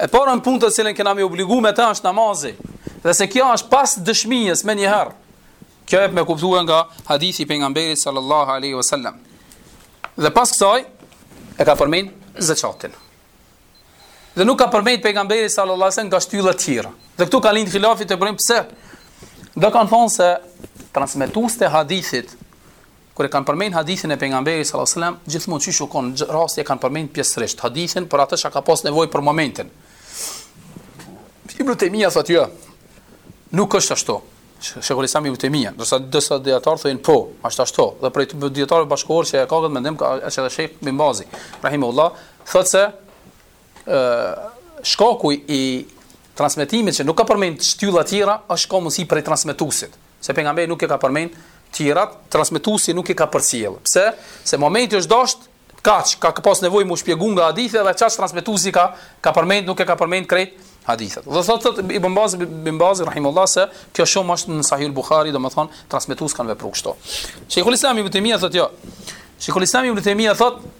E para punë të cilën kena mi obligu me ta është namazi. Dhe se kjo është pas dëshmisë menjëherë. Kjo e pe kuptojm nga hadithi i pejgamberit sallallahu aleyhi vësallam. Dhe pas kësaj, e ka përmen zeqatin. Dhe nuk ka përmen pejgamberi sallallahu aleyhi vësallam nga shtyllat tjera. Dhe këtu ka lindë khilafi te përmen pse. Dhe kanë thonë se transmetusit e hadithit Kur e kanë përmend hadithin e pejgamberit sallallahu alajhi wasallam, gjithmonë qysh u kon rasti e kanë përmend pjesërisht hadithin për atë çka ka pas nevojë për momentin. Ibn Taymija thotë jo. Nuk është ashtu. Shekhu Islam Ibn Taymija, dërsa disa dijetarë thonë po, është ashtu. Dhe prej te dijetarve bashkëkohor që e ka këtë mendim ka është edhe Sheikh Ibn Bazi, rahimehullah, thotë se ë shkaku i transmetimit që nuk ka përmend shtylla të tjera, është ka mundësi prej transmetuesit. Se pejgamberi nuk e ka përmend tjerat, transmetuesi nuk e ka përcjell. Pse? Se momenti është dashur kaç ka pas nevojë mu shpjegu nga hadithi dhe qaj transmetuesi ka ka përmend nuk e ka përmend krejt hadithin. Do thotë thot, Ibn Baz Ibn Baz rahimehullah se kjo shumë është në Sahihul Buhari, domethën transmetuesit kanë vepruar kështu. Sheikhul Islam ibn Taymija thotë jo. Sheikhul Islam ibn Taymija thotë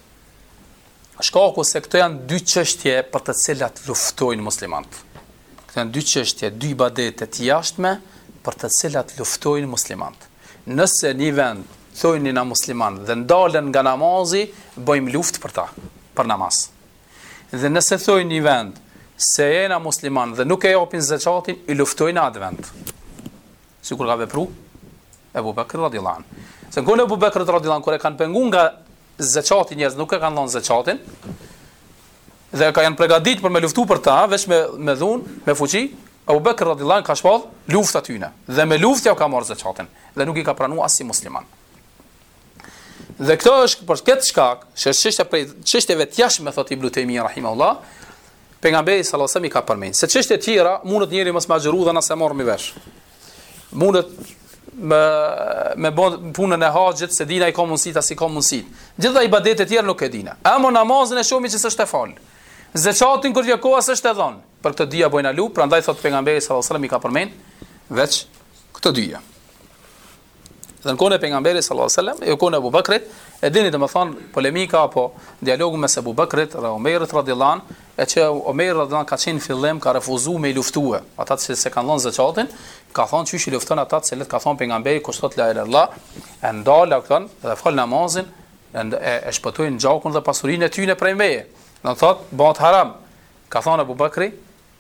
Shkaku se këto janë dy çështje për të cilat luftojnë muslimanët. Këto janë dy çështje, dy ibadete të jashtme për të cilat luftojnë muslimanët. Nëse një vend thojnë na musliman dhe ndalen nga namazi, bëjmë luftë për ta, për namaz. Dhe nëse thojnë një vend se jena musliman dhe nuk e japin zekatin, i luftojnë atë vend. Sikur ka vepru Ebu Bekri radijallahu anhu. Se në kohën e Ebu Bekrit radijallahu anhu, kur e kanë pengu nga Zeqati njerëzit nuk e kanë dhënë zeqatin dhe ka janë pregadit për me luftu për ta, veç me me dhun, me fuqi, Ebu Bekr radhiyallahu ka shpall luft atyne dhe me luftë ja ka marrë zeqatin dhe nuk i ka pranuar as si musliman. Dhe kjo është për këtë shkak, se çështja prej çështjeve të jashtme thotë Ibn Taymija rahimahullah, pejgamberi sallallahu alajhi wasallam i ka përmend. Se çështje të tjera mundet njëri mos me agjëru dhe na s'e marrmi vesh. Mundet me me bën punën e haxhit s'e dina i ka mundësit a s'i ka mundësit. Gjithë ibadetet e tjera nuk e dina. Emo namazin e shohmi që s'është e fal. Zeqatin kur vjen koha s'është e dhon. Për këto dyja bojna luft, prandaj thot pejgamberi sallallahu alajhi wasallam i ka përmend veç këto dyja. Dhe në kohën e pejgamberit sallallahu alajhi wasallam, jo në kohën e Abu Bakrit, e dini do me thon polemika apo dialogu mes Abu Bakrit dhe Omerit radhiyallahu anhu, e që Omer radhiyallahu anhu ka qenë fillim ka refuzuar me i luftue, ata që s'e kanë dhënë zakatin, ka thon qysh i lufton ata që let ka thon pejgamberi kush thot la ilaha illallah, e ndal këtë dhe fal namazin, e, e, e shpëtojnë gjakun dhe pasurinë e tyre prej meje. Do thot bëhet haram. Ka thon Abu Bakri,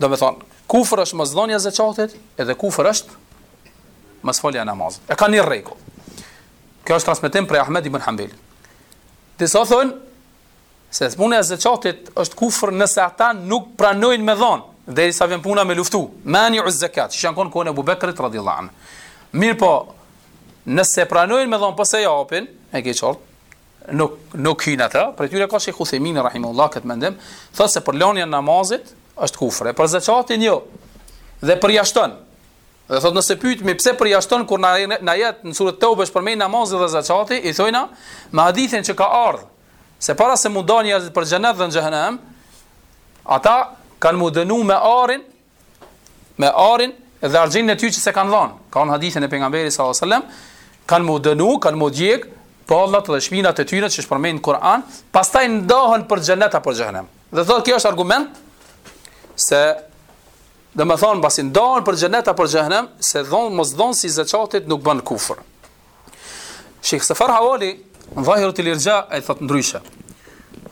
Do me thonë, kufër është mos dhonja zekatit, edhe kufër është mos falja namazit. E ka një rregull. Kjo është transmetim prej Ahmed ibn Hanbel. Disa thonë se puna e zekatit është kufër nëse ata nuk pranojnë me dhon, derisa vjen puna me luftu. Mani'u zekat, që jan kon n'kohën e Abu Bekrit radhiyallahu anhu. Mirpo, nëse pranojnë me dhon, po s'e japin. E ke qartë. nuk nuk hyn ata, prej tyre ka Sheikh Uthaymeen rahimullah këtë mendim, thotë se për lënia e namazit është kufër, e për zakatin jo. Dhe përjashton. Dhe thotë nëse pyetemi pse përjashton kur në një ajet në surën Tauba është përmend namazi dhe zakati, i thojna me hadithin që ka ardhur se para se m'u nda njerëzit për xhenet dhe në xhenem, ata kanë m'u dënu me arin me arin dhe argjinin e tyre që s'e kanë dhanë. Ka në hadithin e pejgamberit s.a.s. Kanë m'u dënu, kanë m'u djeg, ballnat dhe shpinat e tyre që ësht përmend në Kur'an, pastaj ndahen për xhenet a për xhehenem. Dhe thotë kjo është argument se do me thonë pasi ndahen për xhenet a për xhehenem, se dhon, mosdhonsi i zeqatit nuk bën kufër. Sheikh Safar Hawali, në Dhahiretul Irxha, ai thotë ndryshe.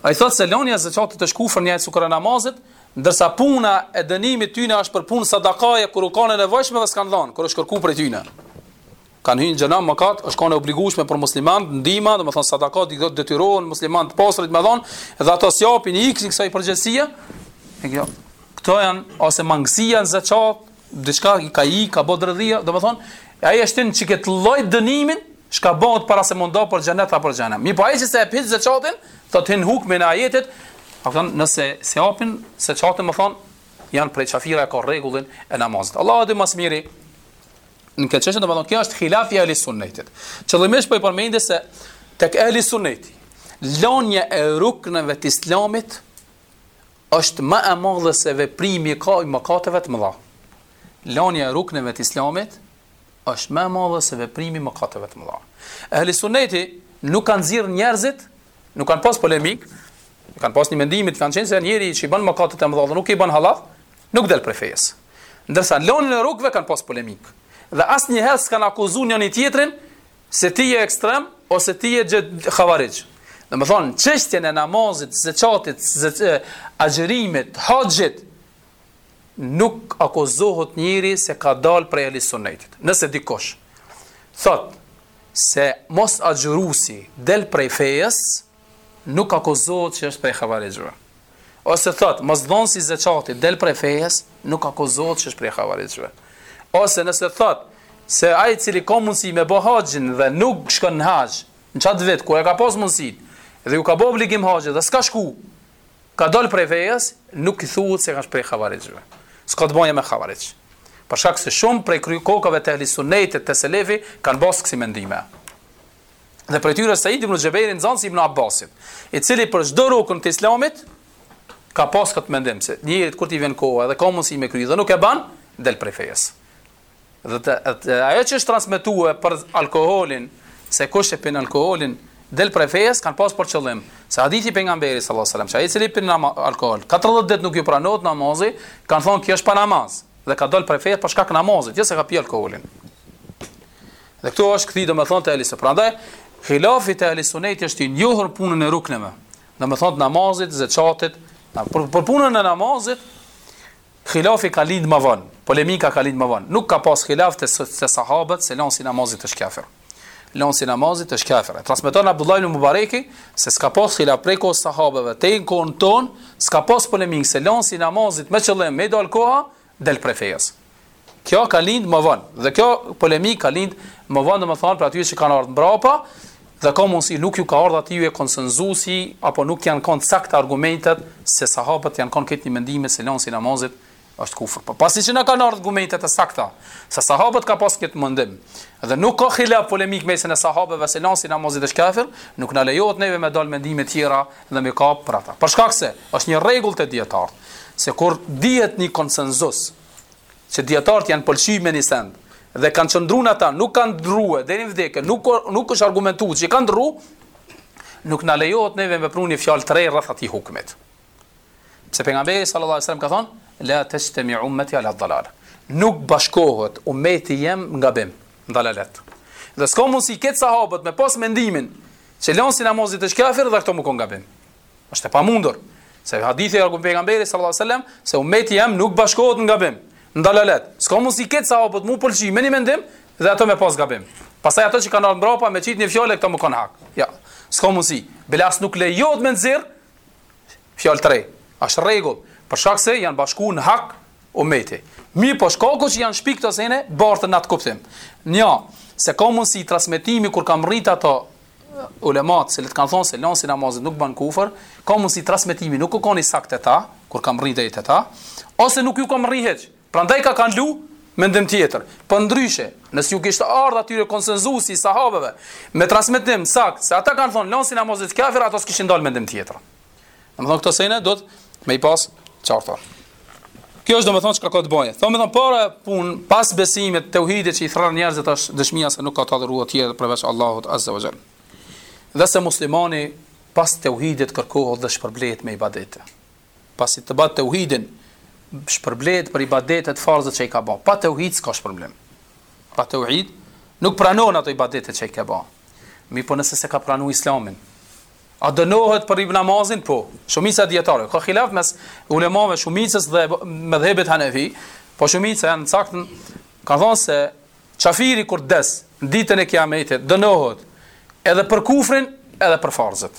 Ai thotë se lonja zeqatit ësht kufër njësoj sikur e namazit, ndërsa puna e dënimit tyne është për punë sadakaje, kur u kanë e nevojshme dhe s'kanë dhanë, kur është kërku prej tyne. Ka një hynë gjendje mëkatë, është kanë e obligushme për musliman, ndima, do me thonë sadakat, dhe detyrohen musliman të pasrët me dhanë, dhe ata s'japin i ikin kësaj përgjegjësie, këto janë, ose mangësia në zeqat, diçka i ka i ka bë dredhia, domethënë ai e shtin qikët lloj dënimin, çka bëhet para se m'u nda për xhenet apo për xhehenem. Mirpo ai që s'e jep zakatin, thot hin n'hukmin e ajetit, do thon nëse s'e japin zeqatin me thon janë prej qafirave ka rregullin e namazit. Allahu di më së miri. Në këtë çështje domethënë kjo është khilafi i sunnetit. Qëllimisht po i përmend se tek ehli sunneti lënia e ruknëve të islamit Është më e madhe se veprimi i mëkateve të mëdha. Lania e rukneve të Islamit është më e madhe se veprimi i mëkateve të mëdha. Ehli Sunneti nuk kanë nxirr njerëzit, nuk kanë pas polemikë, kanë pas një mendim të kanë thënë se njeri që i bën mëkatet e mëdha dhe nuk i bën hallall, nuk del prej fesë. Ndërsa në lënien e rukneve kanë pas polemikë. Dhe asnjëherë s'kanë akuzuar njëri tjetrin Se ti je ekstrem, ose ti je havarixh. Domethonë, çështjen e namazit, zeqatit, agjerimit, haxhit, nuk akuzohet njeri se ka dalë prej ehli sunnetit. Nëse dikush, thotë, se mosagjërusi del prej fejes, nuk akuzohet që është prej havarixhëve. Ose thot, mosdhonsi i zeqatit, del prej fejes, nuk akuzohet që është prej havarixhëve. Ose nëse thot, se ai i cili ka mundësi me bë haxhin dhe nuk shkon në haxh, në qat vit kur e ka pas mundësi dhe iu ka bë obligim haxhi dhe s'ka shku, ka dal prej fejes, nuk i thuhet se ky është prej havarixhëve. S'ka të bëjë me havarixh. Për shkak se shumë prej krykokave të ehli sunnetit te selefi kanë pasë kësi mendime. dhe prej tyre Said ibn Xhubejri nxënësi i ibn Abbasit, i cili për çdo rukn të Islamit ka pas këtë mendim se njeri kur t'i vjen koha dhe ka mundësi me kry dhe nuk e bën, del prej fesë. Dhe të, të, ajo që është transmetuar për alkoolin, se kush e pin alkoolin, del prej fesë, kanë pas për qëllim se hadithi i pejgamberit sallallahu alajhi wasallam, se ai i cili pin alkool, 40 ditë nuk ju pranohet namazi, kanë thonë kjo është pa namaz dhe ka dal prej fesë për shkak të namazit, jo se ka pi alkoolin. Dhe këtu është këti domethonë te ehli s. Prandaj, khilafi te ehli sunneti është i njohur punën e rukneve. Domethonë të namazit, zeqatit. Për, për punën e namazit, khilafi ka lindë më vonë. Polemika ka lindë më vonë. Nuk ka pas khilaf te, te sahabët se lansi i namazit është kafir. Lansi i namazit është kafir. E transmiton Abdullah ibn Mubareki se s'ka pas khilaf prej kohës së sahabëve. Te në kohën tonë, s'ka pas polemikë se lansi i namazit me qëllim me dalë koha, del prej fejes. Kjo ka lind më vonë dhe kjo polemik ka lind më vonë domethënë prej atyre që kanë ardhur mbrapa dhe ka mundsi nuk ju ka ardhur atyre konsenzusi apo nuk janë kanë saktë argumentet se sahabët janë kanë këtë një mendime se lansi namazit është kufër. Po pasi që na kanë ardhur argumentet e sakta se sahabët kanë pas këtë mendim dhe nuk ka khilaf, polemik mesin e sahabëve se lansi i namazit është kafir, nuk na lejohet neve me dal mendime të tjera dhe me kap për ata. Për shkak se është një rregull te dietart, se kur dihet një konsenzus që dietart janë pëlqyer me një send dhe kanë qëndruar ata, nuk kanë ndrua deri në vdekje, nuk nuk është argumentuar që kanë ndru, nuk na lejohet neve me pru ni fjalë të re rreth atij hukmit. Sepse pejgamberi sallallahu alajhi wasallam ka thonë la taxhtami ummati ala dhalal. Nuk bashkohet ummeti jem në gabim, në dalalet. Dhe s'ka mundësi krejt sahabët me pas mendimin Që lansi i namazit është kafir dhe këta me konë gabim. është e pamundur. Se hadithi e argumenton pejgamberi sallallahu sallam, se ummeti jem nuk bashkohet në gabim. Në dalalet. S'ka mundsi krejt sahabët m'u pëlqy me një mendim dhe ato me pas gabim. Pastaj ato që kanë ardh mbrapa me qitë një fjalë këta me konë hak. Ja. S'ka mundsi. Bile as nuk lejohet me nxirr fjalë tre. Është rregull, për shkak se janë bashkuar në hak umeti. Mirëpo shkaku që janë shpik këto sene, bartën atë kuptim. Nja, se ka mundësi transmetimi kur ka mrri te ato ulemat të cilët kanë thonë se lanësi i namazit nuk ban kufër, ka mundësi transmetimi nuk u kon i saktë te ta, kur ka mrri deri te ta, ose nuk ju ka mrri hiç, Prandaj e kanë dhanë mendim tjetër. Përndryshe, nëse ju kishte ardhë atyre konsenzusi i sahabeve, me transmetim t'saktë, se ata kanë thonë, lanësi i namazit është kafir, ata s'kishin dalë me mendim tjetër. Domethënë, këto sene, duhet me i pasë t'qarta. Kjo është domethënë çka ka të bëjë. Thonë domethënë, e para punë, pas besimit, teuhidit që i thërret njerëzit është dëshmia se nuk ka të adhuruar tjetër përveç Allahut Azze ve Xhel-le. Dhe se muslimani pas teuhidit kërkohet dhe shpërblet me ibadete. Pasi ta ban teuhidin, shpërblehet për ibadetet, farzët që i ka ba. Pa teuhid s'ka shpërblim. Pa teuhid, nuk pranohen ato ibadetet që i ka ba. Mirëpo nëse s'e ka pranu islamin, A dënohet për, për namazin? Po, shumica e dijetarëve. Ka khilaf mes ulemave shumicës dhe medhhebit hanefi, po shumica janë në t'saktën, kanë thonë se qafiri kur des, ditën e kiametit, dënohet edhe për kufrin, edhe për farzët.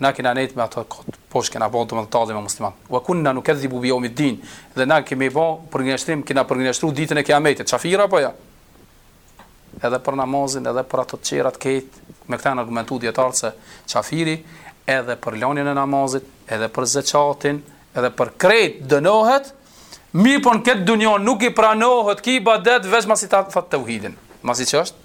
Na kena nejt me ato kot, po s'kena bo domethënë tallje me musliman. Wa kunna nukadhibu bi yawmid din dhe na kemi bo përgënjeshtrim kena përgënjeshtru ditën e kijametit qafira apo jo edhe për namazin edhe për ato të tjera krejt me këta janë argumentu dijetarët se qafiri edhe për lanjen e namazit edhe për zeqatin edhe për krejt dënohet mirëpo në këtë dunja nuk i pranohet ky ibadet veç masi ta thot teuhidin masi që është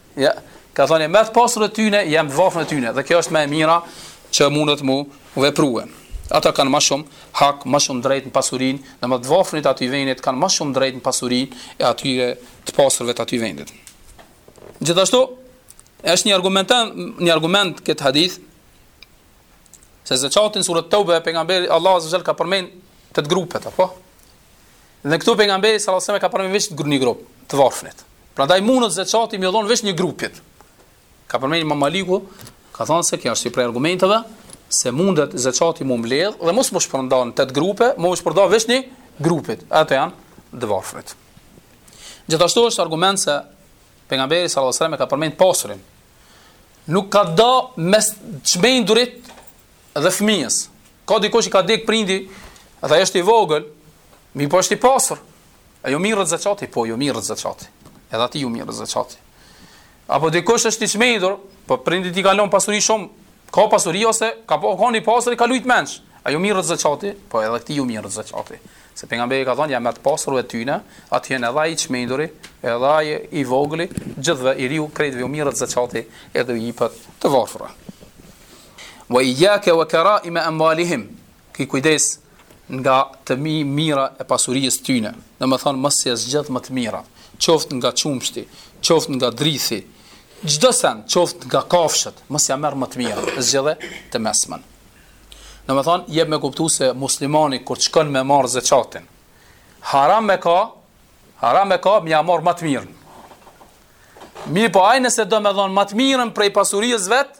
Ja, ka thënë ja merr të pasurve tyne, ja jep t'varfënve tyne dhe kjo është më e mira që mundet mu veprua. Ata kanë më shumë hak, më shumë drejt në pasurinë, domethënë të varfërit e atij vendit kanë më shumë drejt në pasurinë e atyre të pasurve të atij vendit. Gjithashtu është një argument një argument në këtë hadith se zekatin në suret Teube pejgamberi Allahu azza ka përmend tetë grupet apo Dhe këtu pejgamberi sallallahu alajhi wasallam ka përmendur veç një grup të varfrit. Prandaj mundet zekati m'iu dhon vetëm një grupit. Ka përmendur Imam Maliku, ka thënë se kjo është një prej argumenteve se mundet zekati m'u mbledh dhe mos m'u shpërnda n'tetë grupe, m'iu shpërnda vetëm një grupit. Ato janë të varfrit. Gjithashtu është argument se pejgamberi sallallahu alajhi wasallam ka përmendur pasurin. Nuk ka da mes çmendurit dhe fëmijës. Ka dikush që i ka dek prindi dhe ai është i vogël, mirëpo është i pasur. A ju mirret zekati? Po ju mirret zekati. Edhe atij ju mirret zekati. Apo dikush është i çmendur, po prindi i tij ka lënë pasuri shumë, ka pasuri ose ka pas kanë i pasur e ka lu mendsh. A ju mirret zekati? Po edhe atij ju mirret zekati. Se pejgamberi ka thënë ja merr të pasurve të tyne, ata janë edhe i çmenduri, edhe ai i vogël, gjithve, i riu, krejtve ju mirret zekati edhe i jepet të varfërve. Wa iyaka wa karaima amwalihim. Ki kujdes nga të më mira e pasurisë tyne. Domethën mos i zgjidh më të mira, qoftë nga qumshti, qoftë nga drithi, çdo sen, qoftë nga kafshët, mos ja merr më të mira, zgjidhe të mesmën. Domethën jep me kuptu se muslimani kur shkon me marr zakatin, haram me ka, haram me ka, me ja marr më të mirën. Mirpo ai nëse do me dhon më të mirën prej pasurisë vet,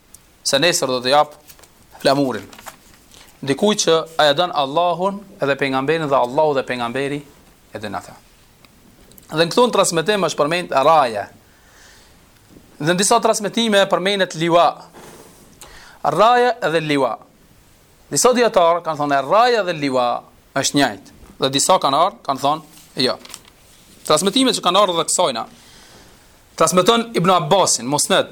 se nesër do të jap flamurin. Dikujt që ai e don Allahun dhe pejgamberin dhe Allahu dhe pejgamberi e don ata. Dhe në këtu në transmetim është përmend raja. Dhe në disa transmetime përmendet liwa. Raja dhe liwa. Disa dijetarë kanë thonë raja dhe liwa është njajtë. Dhe disa kanë arë kanë thonë jo. Transmetime që kanë ardh kësajna. Transmeton Ibn Abbasi n'Musned,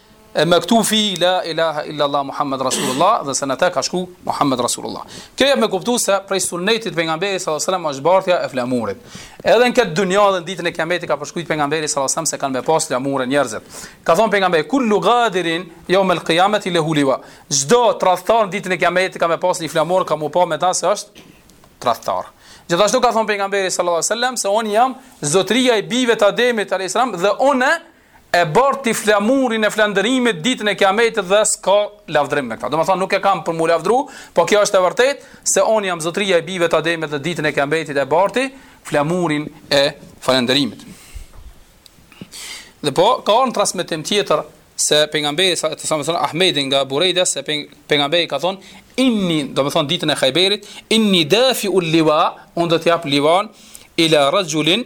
E mektubun fi la ilaha illa Allah Muhammed Rasulullah dhe se në te ka shkru Muhammed Rasulullah. Kjo jep me kuptu se prej sunnetit pejgamberit s.a.s. është bartja e flamurit. Edhe në këtë dunja dhe në ditën e kiametit ka përshkrujt pejgamberi s.a.s. se kanë me pas flamurin njerëzit. Ka thonë pejgamberi, kullu gadirin jevmel kijameti lehu liva. Çdo tradhtar në ditën e kiametit ka me pas një flamur ka mu pa me ta se është tradhtar. Gjithashtu ka thonë pejgamberi s.a.s. se unë jam zotria i bijve të Ademit a.s. dhe unë e barti flamurin e falënderimit ditën e kiametit dhe s'ka lavdrim me këta. Domethonë nuk e kam për mu lavdru, po kjo është e vërtet se unë jam zotria i bijve të Ademit dhe ditën e kiametit e barti flamurin e falënderimit. Dhe po, ka ardh në transmetim tjetër se pejgamberi, sa, transmeton Ahmedi nga Burejda, se pejgamberi ka thonë, inni, domethonë ditën e khajberit, inni dafiu liva, unë do t'jap livan, ila rexhulin,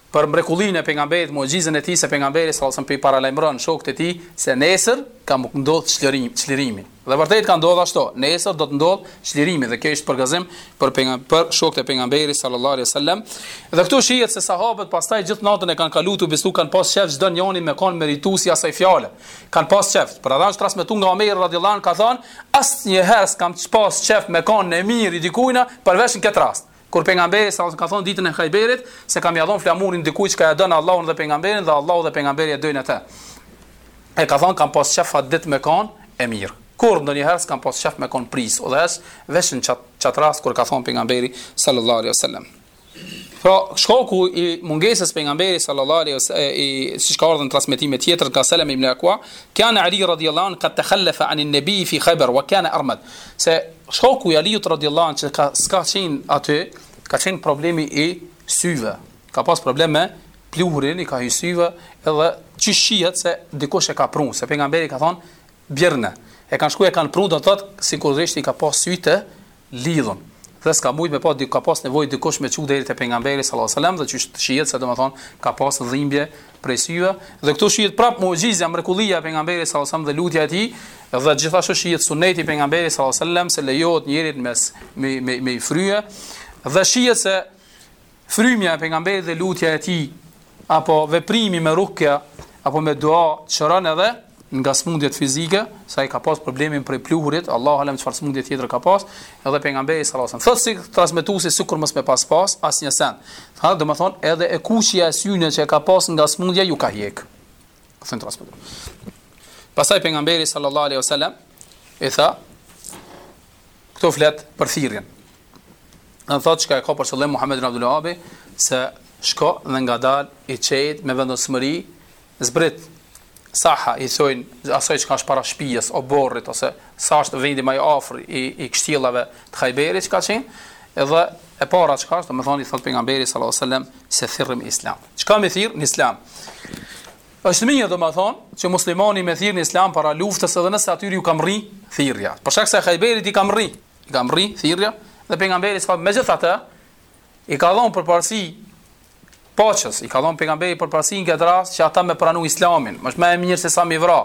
Për mrekullinë e Pejgamberit, muxhizen e tij se Pejgamberi sallallahus selam po i paralajmëron shokët e tij se nesër ka me ndodh çlirim, çlirimi. Dhe vërtet ka ndodh ashtu, nesër do të ndodh çlirimi dhe kjo ishte përgëzim për pejgam, për shokët e Pejgamberit sallallahu alaihi wasallam. Dhe këtu shihet se sahabët pastaj gjithë natën e kanë kaluar tu bisedu kanë pas qef çdo njëri me kanë meritues i asaj fjale. Kanë pas qef. Për ata është transmetuar nga Omer radhiyallahu anhu ka thënë asnjëherë s'kam pas qef me kanë emir i dikujna përveç në këtë rast. Kur pejgamberi sa ka thonë ditën e Khajberit se kam me ia dhon flamurin dikujt që e don Allahun dhe pejgamberin dhe Allahu dhe pejgamberi e dojnë atë. E ka thonë kam pas qef atë ditë me kon emir. Kurrë ndonjëherë s'kam pas qef me kon prijs, udhëheqës veç në çat çat rast kur ka thonë pejgamberi sallallahu alaihi wasallam. Pra, shkaku i mungesës pejgamberi sallallahu alaihi wasallam i siç ka ardhur në transmetime tjetër nga Seleme ibn Aqwa, kana Ali radhiyallahu anhu qad takhallafa anin nabi fi Khaybar wa kana armad. Se Shkaku i Aliut radiallahu anhu që ka s'ka qenë aty, ka qenë problemi i syve. Ka pas probleme pluhuri i ka hy syve edhe që shihet se dikush e ka prunë, se pejgamberi ka thonë bjerne. E kanë shkuar e kanë prunë do të thotë sigurisht i ka pas syte lidhun. Dhe s'ka mujt me pa di ka pas nevojë dikush me e çu deri te pejgamberi sallallahu alajhi wasallam dhe që shihet se domethënë ka pas dhimbje prej syve dhe këtu shihet prap muxhizja mrekullia e pejgamberit sallallahu alajhi wasallam dhe lutja e tij dhe gjithashtu shihet suneti i pejgamberit sallallahu alajhi wasallam se lejohet njerit me me me me frye dhe shihet se frymja e pejgamberit dhe lutja e tij apo veprimi me rukja apo me dua shëron edhe nga smundjet fizike, se ai ka pas problemin prej pluhurit, Allahu alem çfarë smundje tjetër ka pas, edhe pejgamberi sallallahu alajhi wasallam thotë si transmetuesi sikur mos me pas pas asnjë send. Tha, domethënë edhe e kuqja e syve që e ka pas nga smundja ju ka hjek. Thonë transmetuesit. Pastaj pejgamberi sallallahu alajhi wasallam i tha këtu flet për thirrjen. Dhe thotë çka e ka për qëllim Muhammed ibn Abdul Wahhab se shko dhe ngadal i qetë me vendosmëri Zbrit, saha, i thojnë, asaj çka është para shpijes, oborrit, ose saha është vendi ma i afërt i, i kështjellave të Hajberit që ka qenë, edhe e para çka është, domethënë, i thot pejgamberi, sallallahu sallam, se thirri në islam. Çka me thirr në islam? është mirë domethënë që muslimani me thirrë në islam para luftës edhe nëse atyre ju ka mrri thirrja. Për shkak se Hajberit i ka mrri, i ka mrri thirrja, dhe pejgamberi sallallahu alajhi wasallam megjithatë, i ka dhonë përparësi paqes, i ka dhënë pejgamberi përparësi në këtë rast që ata me pranu islamin, më është më e mirë se sa me i vra,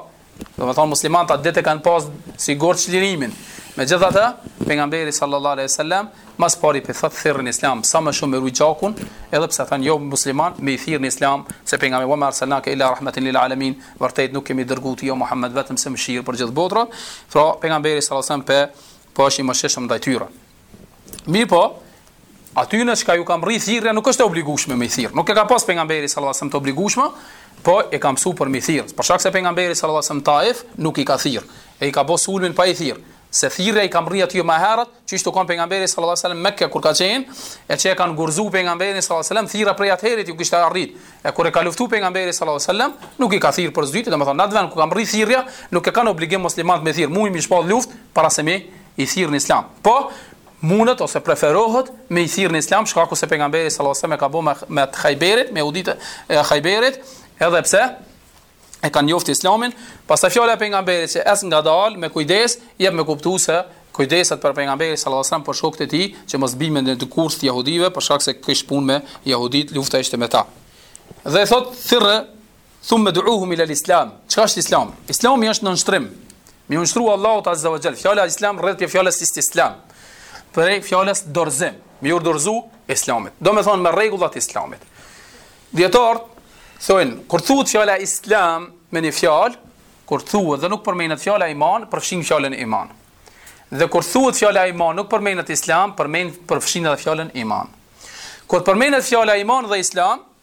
domethënë muslimanët atë ditë e kanë pas sigurt çlirimin, megjithatë, pejgamberi sallallahu aleyhi sallam, ma s'pari po thotë thirri në islam, sa më shumë e ruj gjakun, edhe pse janë jomusliman, me i thirr në islam, se pejgamberi, wa ma arsalnake illa rahmeten lil alamin, vërtet nuk kemi dërgu ty o Muhammed vetëm se mëshirë për gjithë botërat, pra pejgamberi sallallahu aleyhi sallam prap është i mëshirshëm ndaj tyre. Mirëpo, aty në çka ju ka mrri thirrja nuk është e obligushme me thirr. Nuk e ka pas pejgamberi sallallahu alajhi wasallam të obligushme, po e ka mësuar për me thirr. Për shkak se pejgamberi sallallahu alajhi wasallam Taif nuk i ka thirr. E i ka bë sulmin pa i thirr. Se thirrja i ka mrri aty më herët, që ishte kon pejgamberi sallallahu alajhi wasallam Mekka kur ka qenë, e që e kanë gurzu pejgamberin sallallahu alajhi wasallam thirrja prej atëherit ju kishte arrit. E kur e ka luftu pejgamberi sallallahu alajhi wasallam, nuk i ka thirr për s'dyti, domethënë në atë vend ku ka mrri thirrja, nuk e kanë obligim muslimanët me thirr. Mujn me shpall luftë para se me I thirr në Islam. Po mundet ose preferohet me i thirr në Islam shkaku se pejgamberi sallallahu alajhi wasallam e ka bo me të Khajberit, me jehuditë e Khajberit, edhe pse e kanë njoftë Islamin, pastaj fjala e pejgamberit se ec ngadal me kujdes, jep me kuptu se kujdeset pejgamberi sallallahu alajhi wasallam për shokët e tij që mos bijnë në ni kurth të jehudive për shkak se kish punë me jehudit, lufta ishte me ta. Dhe thot thirr Thumme ud'uhum ilel islam. Çka është islami? Islami është nënshtrim. Me iu nënshtru Allahut Azza wa Xhell. Fjala islam rrjedh prej fjalës istislam. Prej fjalës dorëzim. Me iu dorëzu islamit. Domethënë me rregullat e islamit. Dijetarët thonë, kur thuhet fjala islam me një fjalë, kur thuhet dhe nuk përmendet fjala iman, përfshin fjalën iman. Dhe kur thuhet fjala iman nuk përmendet islam, përmend përfshin edhe fjalën iman. Kur përmendet fjala iman dhe islam,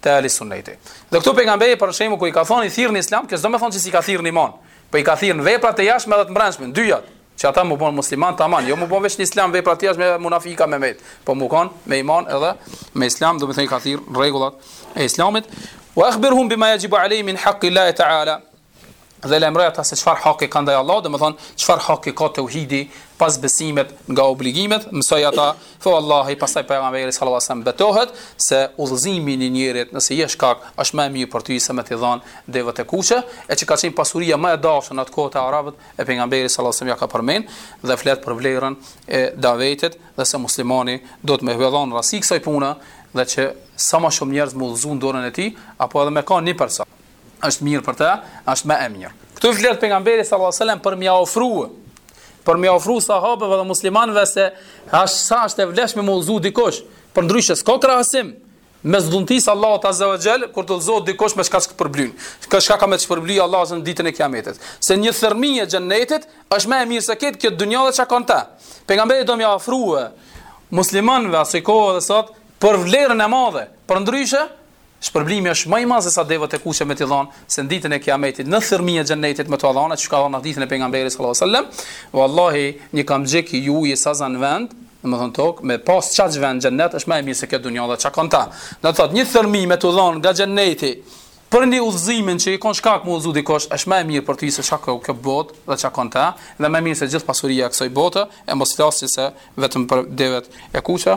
te ahli sunneti. Dhe këtu pejgamberi për shembull kur i ka thonë thirri në islam, kjo s'do të thonë se s'i ka thirr në iman, po i ka thirr në veprat e jashtme dhe të brendshme, dyjat, që ata me u bo musliman tamam, jo me u bo veç në islam me veprat e jashtme munafika me met, po me kon me iman edhe me islam, do të thonë i ka thirr në rregullat e islamit. Wa akhbirhum bima yajibu alayhim min haqqi Allah ta'ala. dhe lajmëroi ata se çfarë haki kan ndaj Allahut, domethënë çfarë haki ka tauhidi pas besimit nga obligimet, mësoi ata, tha Allahu, pastaj pejgamberi sallallahu alajhi wasallam betohet se udhëzimi i një njerit nëse je shkak, është më e mirë për ty se me t'i dhon devet e kuqe, e që ka qenë pasuria më e dashur në atë kohë te arabët, e pejgamberi sallallahu alajhi wasallam ia ka përmend dhe flet për vlerën e davetit dhe se muslimani duhet me i vnu rëndësi kësaj pune dhe që sa më shumë njerëz me udhëzu n'dorën e tij, apo edhe me kon një person. është mirë për të, është më e mirë. Këtu flet pejgamberi sallallahu alajhi wasallam për me ia ofruar, për me ua ofruar sahabeve dhe muslimanëve se as sa është e vlefshme me udhëzu dikush, përndryshe s'ka krahasim me dhuntitë e Allahut azza wa jall kur të udhëzohet dikush me çka të shpërblen. Me çka ka me të shpërblyer Allahu në ditën e kiametit. Se një thërmi e xhennetit është më e mirë se kjo kjo dynja e çka ka n'ta. Pejgamberi do me ua ofruar muslimanëve asaj kohë dhe sot për vlerën e madhe. Përndryshe Shpërblimi është më i madh sesa devet e kuqe me t'i dhanë, se në ditën e Kiametit, një thërmi e Xhennetit me t'u dhanë, siç ka ardhur në hadithin e pejgamberit sallallahu alejhi ve sellem, Vallahi, një kamxhik i juji sa zan vend, domethënë tokë, me pas qaq vend n'xhennet është më e mirë se kjo dunja dhe çka ka në ta. Do të thotë një thërmi me t'u dhanë nga Xhenneti për një udhëzimin që je kon shkak me udhëzu dikush, është më e mirë për ty se çka ka kjo botë dhe çka ka në ta, dhe më e mirë se gjithë pasuria e kësaj bote, e mos flasim se vetëm për devet e kuqe.